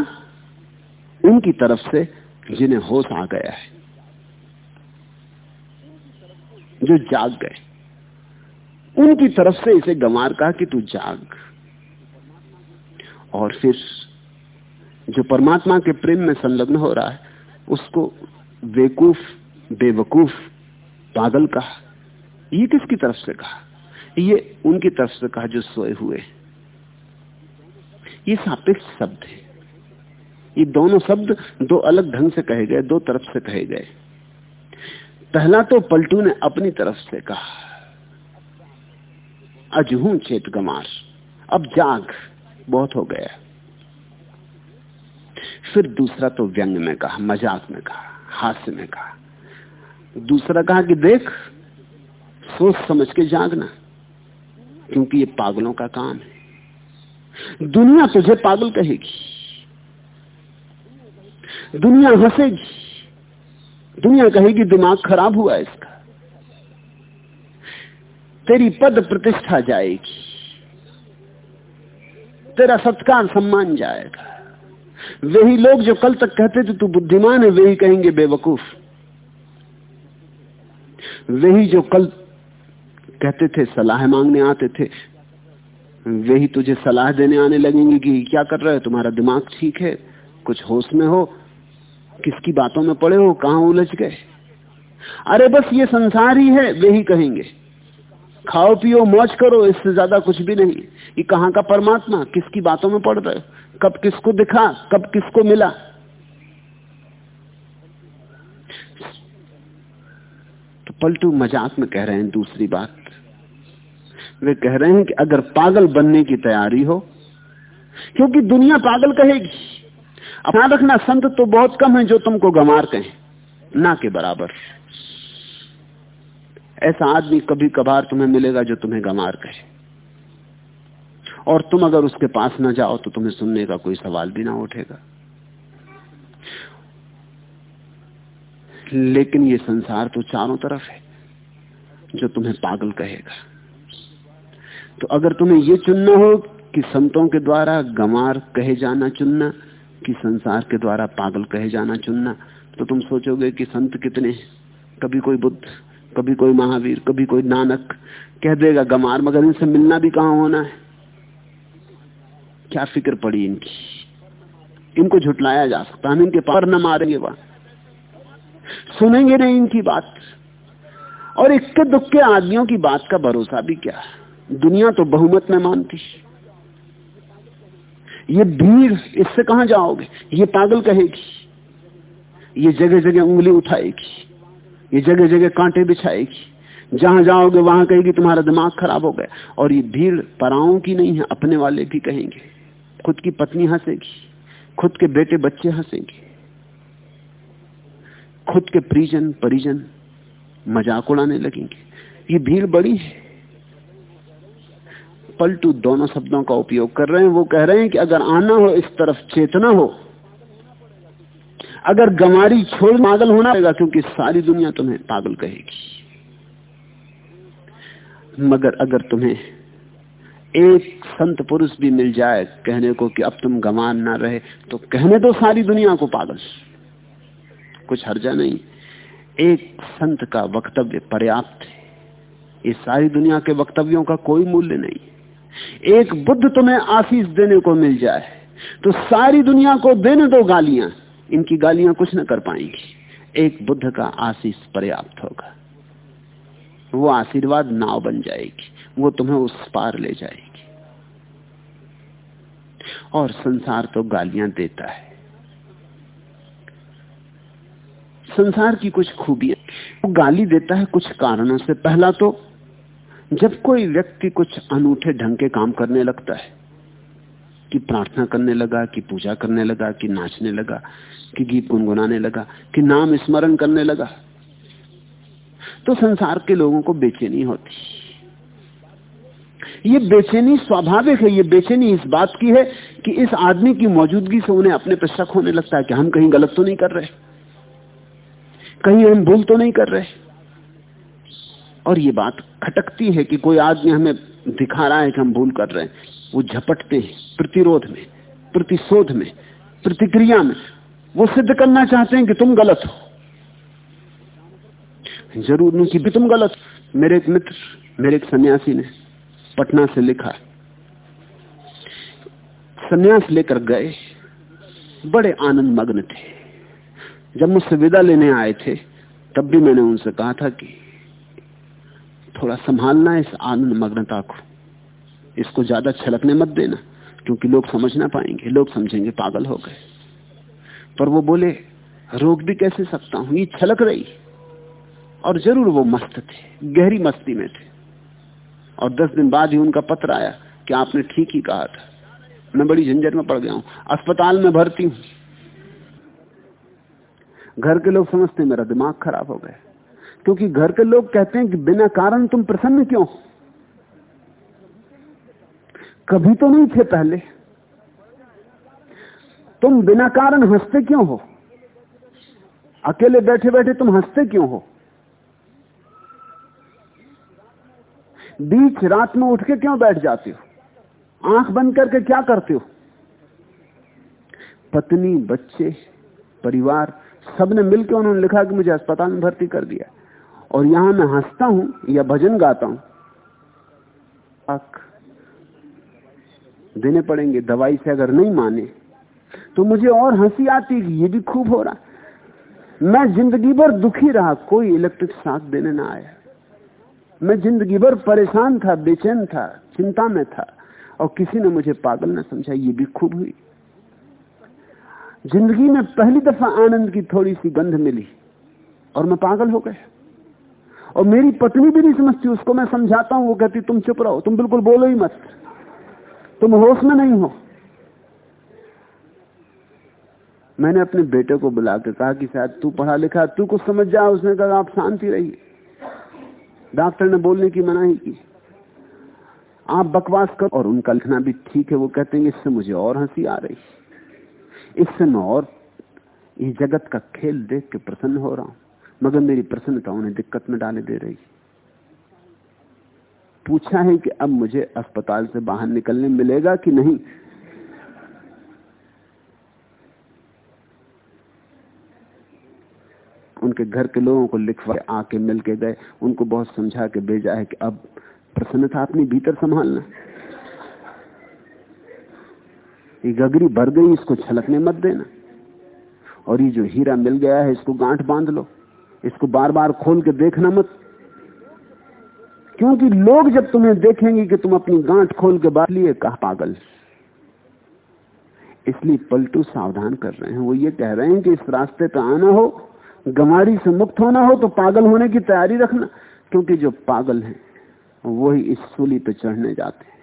उनकी तरफ़ से जिन्हें होश आ गया है, जो जाग गए, उनकी तरफ़ से इसे गंवार कहा कि तू जाग। और फिर, जो परमात्मा के प्रेम में संलग्न हो रहा है, उसको बेकूफ, बेवकूफ़, पागल कहा। ये किसकी तरफ़ से कहा? ये उनकी तरफ़ से कहा जो सोए हुए। ये सापेक्ष शब्द है। ये दोनों शब्द दो अलग ढंग से कहे गए, दो तरफ़ से कहे गए। पहला तो पलटू ने अपनी तरफ़ से कहा, अजहू चेत गमार अब जाग, बहुत हो गया। फिर दूसरा तो व्यंग में कहा, मज़ाक में कहा हास्य में कहा। दूसरा कहा कि देख, सोच समझ के जागना, क्योंकि ये पागलों का काम है। दुनिया तुझे पागल कहेगी, दुनिया हंसेगी, दुनिया कहेगी दिमाग खराब हुआ इसका। तेरी पद प्रतिष्ठा जाएगी, तेरा सत्कार सम्मान जाएगा। वही लोग जो कल तक कहते थे, तू बुद्धिमान है, वही कहेंगे, बेवकूफ़. वही जो कल कहते थे, सलाह मांगने आते थे, वही तुझे सलाह देने आने लगेंगे कि क्या कर रहे हो? तुम्हारा दिमाग ठीक है? कुछ होश में हो? किसकी बातों में पड़े हो? कहा उलझ गए? अरे बस ये संसार ही है, वही कहेंगे। खाओ पियो, मौज करो, इससे ज़्यादा कुछ भी नहीं। ये कहाँ का परमात्मा? किसकी बातों में पड़ रहे? कब किसको दिखा? कब किसको मिला? तो पलटू मज़ाक में कह रहे हैं दूसरी बात। वे कह रहे हैं कि अगर पागल बनने की तैयारी हो, क्योंकि दुनिया पागल कहेगी। अपना रखना संत तो बहुत कम है जो तुमको गमार कहें, ना के बराबर। ऐसा आदमी कभी कभार तुम्हें मिलेगा जो तुम्हें गमार कहे और तुम अगर उसके पास ना जाओ तो तुम्हें सुनने का कोई सवाल भी ना उठेगा। लेकिन ये संसार तो चारों तरफ़ है, जो तुम्हें पागल कहेगा। तो अगर तुम्हें ये चुनना हो कि संतों के द्वारा गमार कहे जाना चुनना, कि संसार के द्वारा पागल कहे जाना चुनना तो तुम सोचोगे कि संत कितने कभी कोई बुद्ध कभी कोई महावीर, कभी कोई नानक। कह देगा गमार मगर इनसे मिलना भी कहाँ होना है? क्या फ़िक्र पड़ी इनकी? इनको झुटलाया जा सकता हम इनके पर न मारेंगे वहाँ। सुनेंगे नहीं इनकी बात। और इक्के दुक्के आदमियों की बात का भरोसा भी क्या है? दुनिया तो बहुमत में मानती। ये भीड़, इससे कहाँ जाओगे? ये पागल कहेगी। ये जगह जगह उंगली उठाएगी। ये जगह जगह कांटे बिछाएगी। जहाँ जाओगे, वहाँ कहेगी, तुम्हारा दिमाग खराब हो गया। और ये भीड़ पराओं की नहीं है, अपने वाले भी कहेंगे। खुद की पत्नी हंसेगी, खुद के बेटे बच्चे हंसेंगे। खुद के परिजन परिजन मज़ाक उड़ाने लगेंगे। ये भीड़ बड़ी है। पलटू दोनों शब्दों का उपयोग कर रहे हैं। वो कह रहे हैं कि अगर आना हो, इस तरफ़ चेतना हो अगर गमारी छोड़ पागल होना पड़ेगा, क्योंकि सारी दुनिया तुम्हें पागल कहेगी। मगर अगर तुम्हें एक संत पुरुष भी मिल जाए कहने को कि अब तुम गमान ना रहे तो कहने दो सारी दुनिया को पागल। कुछ हर्जा नहीं। एक संत का वक्तव्य पर्याप्त है। ये सारी दुनिया के वक्तव्यों का कोई मूल्य नहीं। एक बुद्ध तुम्हें आशीष देने को मिल जाए तो सारी दुनिया को देने दो गालियाँ। इनकी गालियाँ कुछ न कर पाएँगी। एक बुद्ध का आशीष पर्याप्त होगा। वो आशीर्वाद नाव बन जाएगी। वो तुम्हें उस पार ले जाएगी। और संसार तो गालियाँ देता है। संसार की कुछ खूबियाँ, वो गाली देता है कुछ कारणों से। पहला तो जब कोई व्यक्ति कुछ अनूठे ढंग के काम करने लगता है कि प्रार्थना करने लगा, कि पूजा करने लगा, कि नाचने लगा, कि गीत गुनगुनाने लगा, कि नाम स्मरण करने लगा। तो संसार के लोगों को बेचैनी होती। ये बेचैनी स्वाभाविक है, ये बेचैनी इस बात की है कि इस आदमी की मौजूदगी से उन्हें अपने पर शक होने लगता है कि हम कहीं गलत तो नहीं कर रहे। कहीं हम भूल तो नहीं कर रहे। और ये बात खटकती है कि कोई आदमी हमें दिखा रहा है कि हम भूल कर रहे हैं। वो झपटते हैं, प्रतिरोध में, प्रतिशोध में, प्रतिक्रिया में। वो सिद्ध करना चाहते हैं कि तुम गलत हो। ज़रूर नहीं कि भी तुम गलत मेरे एक मित्र, मेरे एक सन्यासी ने पटना से लिखा। सन्यास लेकर गए। बड़े आनंद मग्न थे। जब मुझसे विदा लेने आए थे, तब भी मैंने उनसे कहा था कि थोड़ा संभालना इस आनंद मग्नता को। इसको ज़्यादा छलकने मत देना, क्योंकि लोग समझ ना पाएँगे, लोग समझेंगे पागल हो गए। पर वो बोले रोक भी कैसे सकता हूँ? ये छलक रही। और ज़रूर वो मस्त थे, गहरी मस्ती में थे। और दस दिन बाद ही उनका पत्र आया कि आपने ठीक ही कहा था। मैं बड़ी झंझट में पड़ गया हूँ, अस्पताल में भर्ती हूँ। घर के लोग समझते मेरा दिमाग खराब हो गया। क्योंकि घर के लोग कहते हैं कि बिना कारण तुम प्रसन्न क्यों कभी तो नहीं थे पहले। तुम बिना कारण हँसते क्यों हो? अकेले बैठे बैठे तुम हँसते क्यों हो? बीच रात में उठ के क्यों बैठ जाते हो? आँख बंद करके क्या करते हो? पत्नी, बच्चे, परिवार, सबने मिलकर उन्होंने लिखा कि मुझे अस्पताल में भर्ती कर दिया। और यहाँ मैं हंसता हूँ या भजन गाता हूँ। देने पड़ेंगे, दवाई से अगर नहीं माने तो मुझे और हँसी आती कि ये भी खूब हो रहा मैं ज़िंदगी भर दुखी रहा, कोई इलेक्ट्रिक साथ देने ना आया। मैं ज़िंदगी भर परेशान था, बेचैन था, चिंता में था, और किसी ने मुझे पागल ना समझा, ये भी खूब हुई। ज़िंदगी में पहली दफ़ा आनंद की थोड़ी सी गंध मिली, और मैं पागल हो गया। और मेरी पत्नी भी नहीं समझती, उसको मैं समझाता हूँ, वो कहती, तुम चुप रहो, तुम बिल्कुल बोलो ही मत। तुम होश में नहीं हो। मैंने अपने बेटे को बुला के कहा कि शायद तू पढ़ा लिखा, तू कुछ समझ जा, उसने कहा, आप शांति रहिए। डॉक्टर ने बोलने की मनाही की। आप बकवास करो, और उनका लिखना भी ठीक है, वो कहते हैं, इससे मुझे और हँसी आ रही। इससे मैं और इस जगत का खेल देख के प्रसन्न हो रहा हूँ, मगर मेरी प्रसन्नता उन्हें दिक्कत में डाले दे रही। पूछा है कि अब मुझे अस्पताल से बाहर निकलने मिलेगा कि नहीं? उनके घर के लोगों को लिखवा आके मिल के गए। उनको बहुत समझा के भेजा है कि अब प्रसन्नता अपनी भीतर संभालना। ये गगरी भर गई, इसको छलकने मत देना। और ये जो हीरा मिल गया है, इसको गांठ बाँध लो। इसको बार बार खोल के देखना मत। क्योंकि लोग जब तुम्हें देखेंगे कि तुम अपनी गांठ खोल के बात लिए, कहा पागल। इसलिए पलटू सावधान कर रहे हैं। वो ये कह रहे हैं कि इस रास्ते पर आना हो गमारी से मुक्त होना हो तो पागल होने की तैयारी रखना, क्योंकि जो पागल हैं, वही इस सूली पे चढ़ने जाते हैं।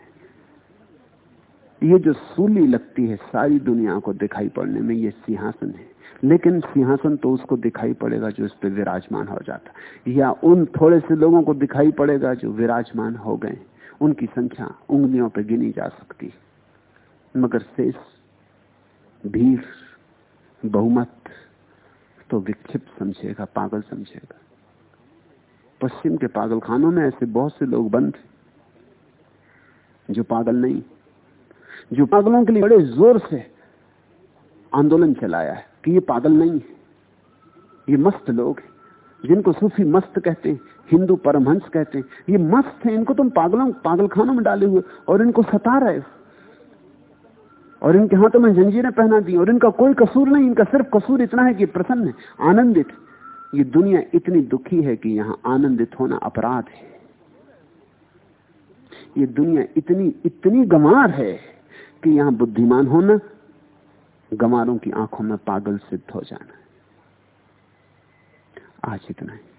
ये जो सूली लगती है सारी दुनिया को दिखाई पड़ने में, ये सिंहासन है। लेकिन सिंहासन तो उसको दिखाई पड़ेगा जो इस पर विराजमान हो जाता या उन थोड़े से लोगों को दिखाई पड़ेगा जो विराजमान हो गए। उनकी संख्या उंगलियों पर गिनी जा सकती मगर शेष, भीड़, बहुमत तो विक्षिप्त समझेगा, पागल समझेगा। पश्चिम के पागल खानों में ऐसे बहुत से लोग बंद जो पागल नहीं, जो पागलों के लिए बड़े ज़ोर से आंदोलन चलाया है। कि ये पागल नहीं है। ये मस्त लोग हैं, जिनको सूफी मस्त कहते हैं, हिंदू परमहंस कहते हैं। ये मस्त हैं, इनको तुम पागलों पागल खानों में डाले हुए और इनको सता रहे हो। और इनके हाथों में जंजीरें पहना दी, और इनका कोई कसूर नहीं, इनका सिर्फ़ कसूर इतना है कि प्रसन्न है, आनंदित। ये दुनिया इतनी दुखी है कि यहाँ आनंदित होना अपराध है। ये दुनिया इतनी इतनी गमार है कि यहाँ बुद्धिमान होना गमारों की आँखों में पागल सिद्ध हो जाना आज इतना ही।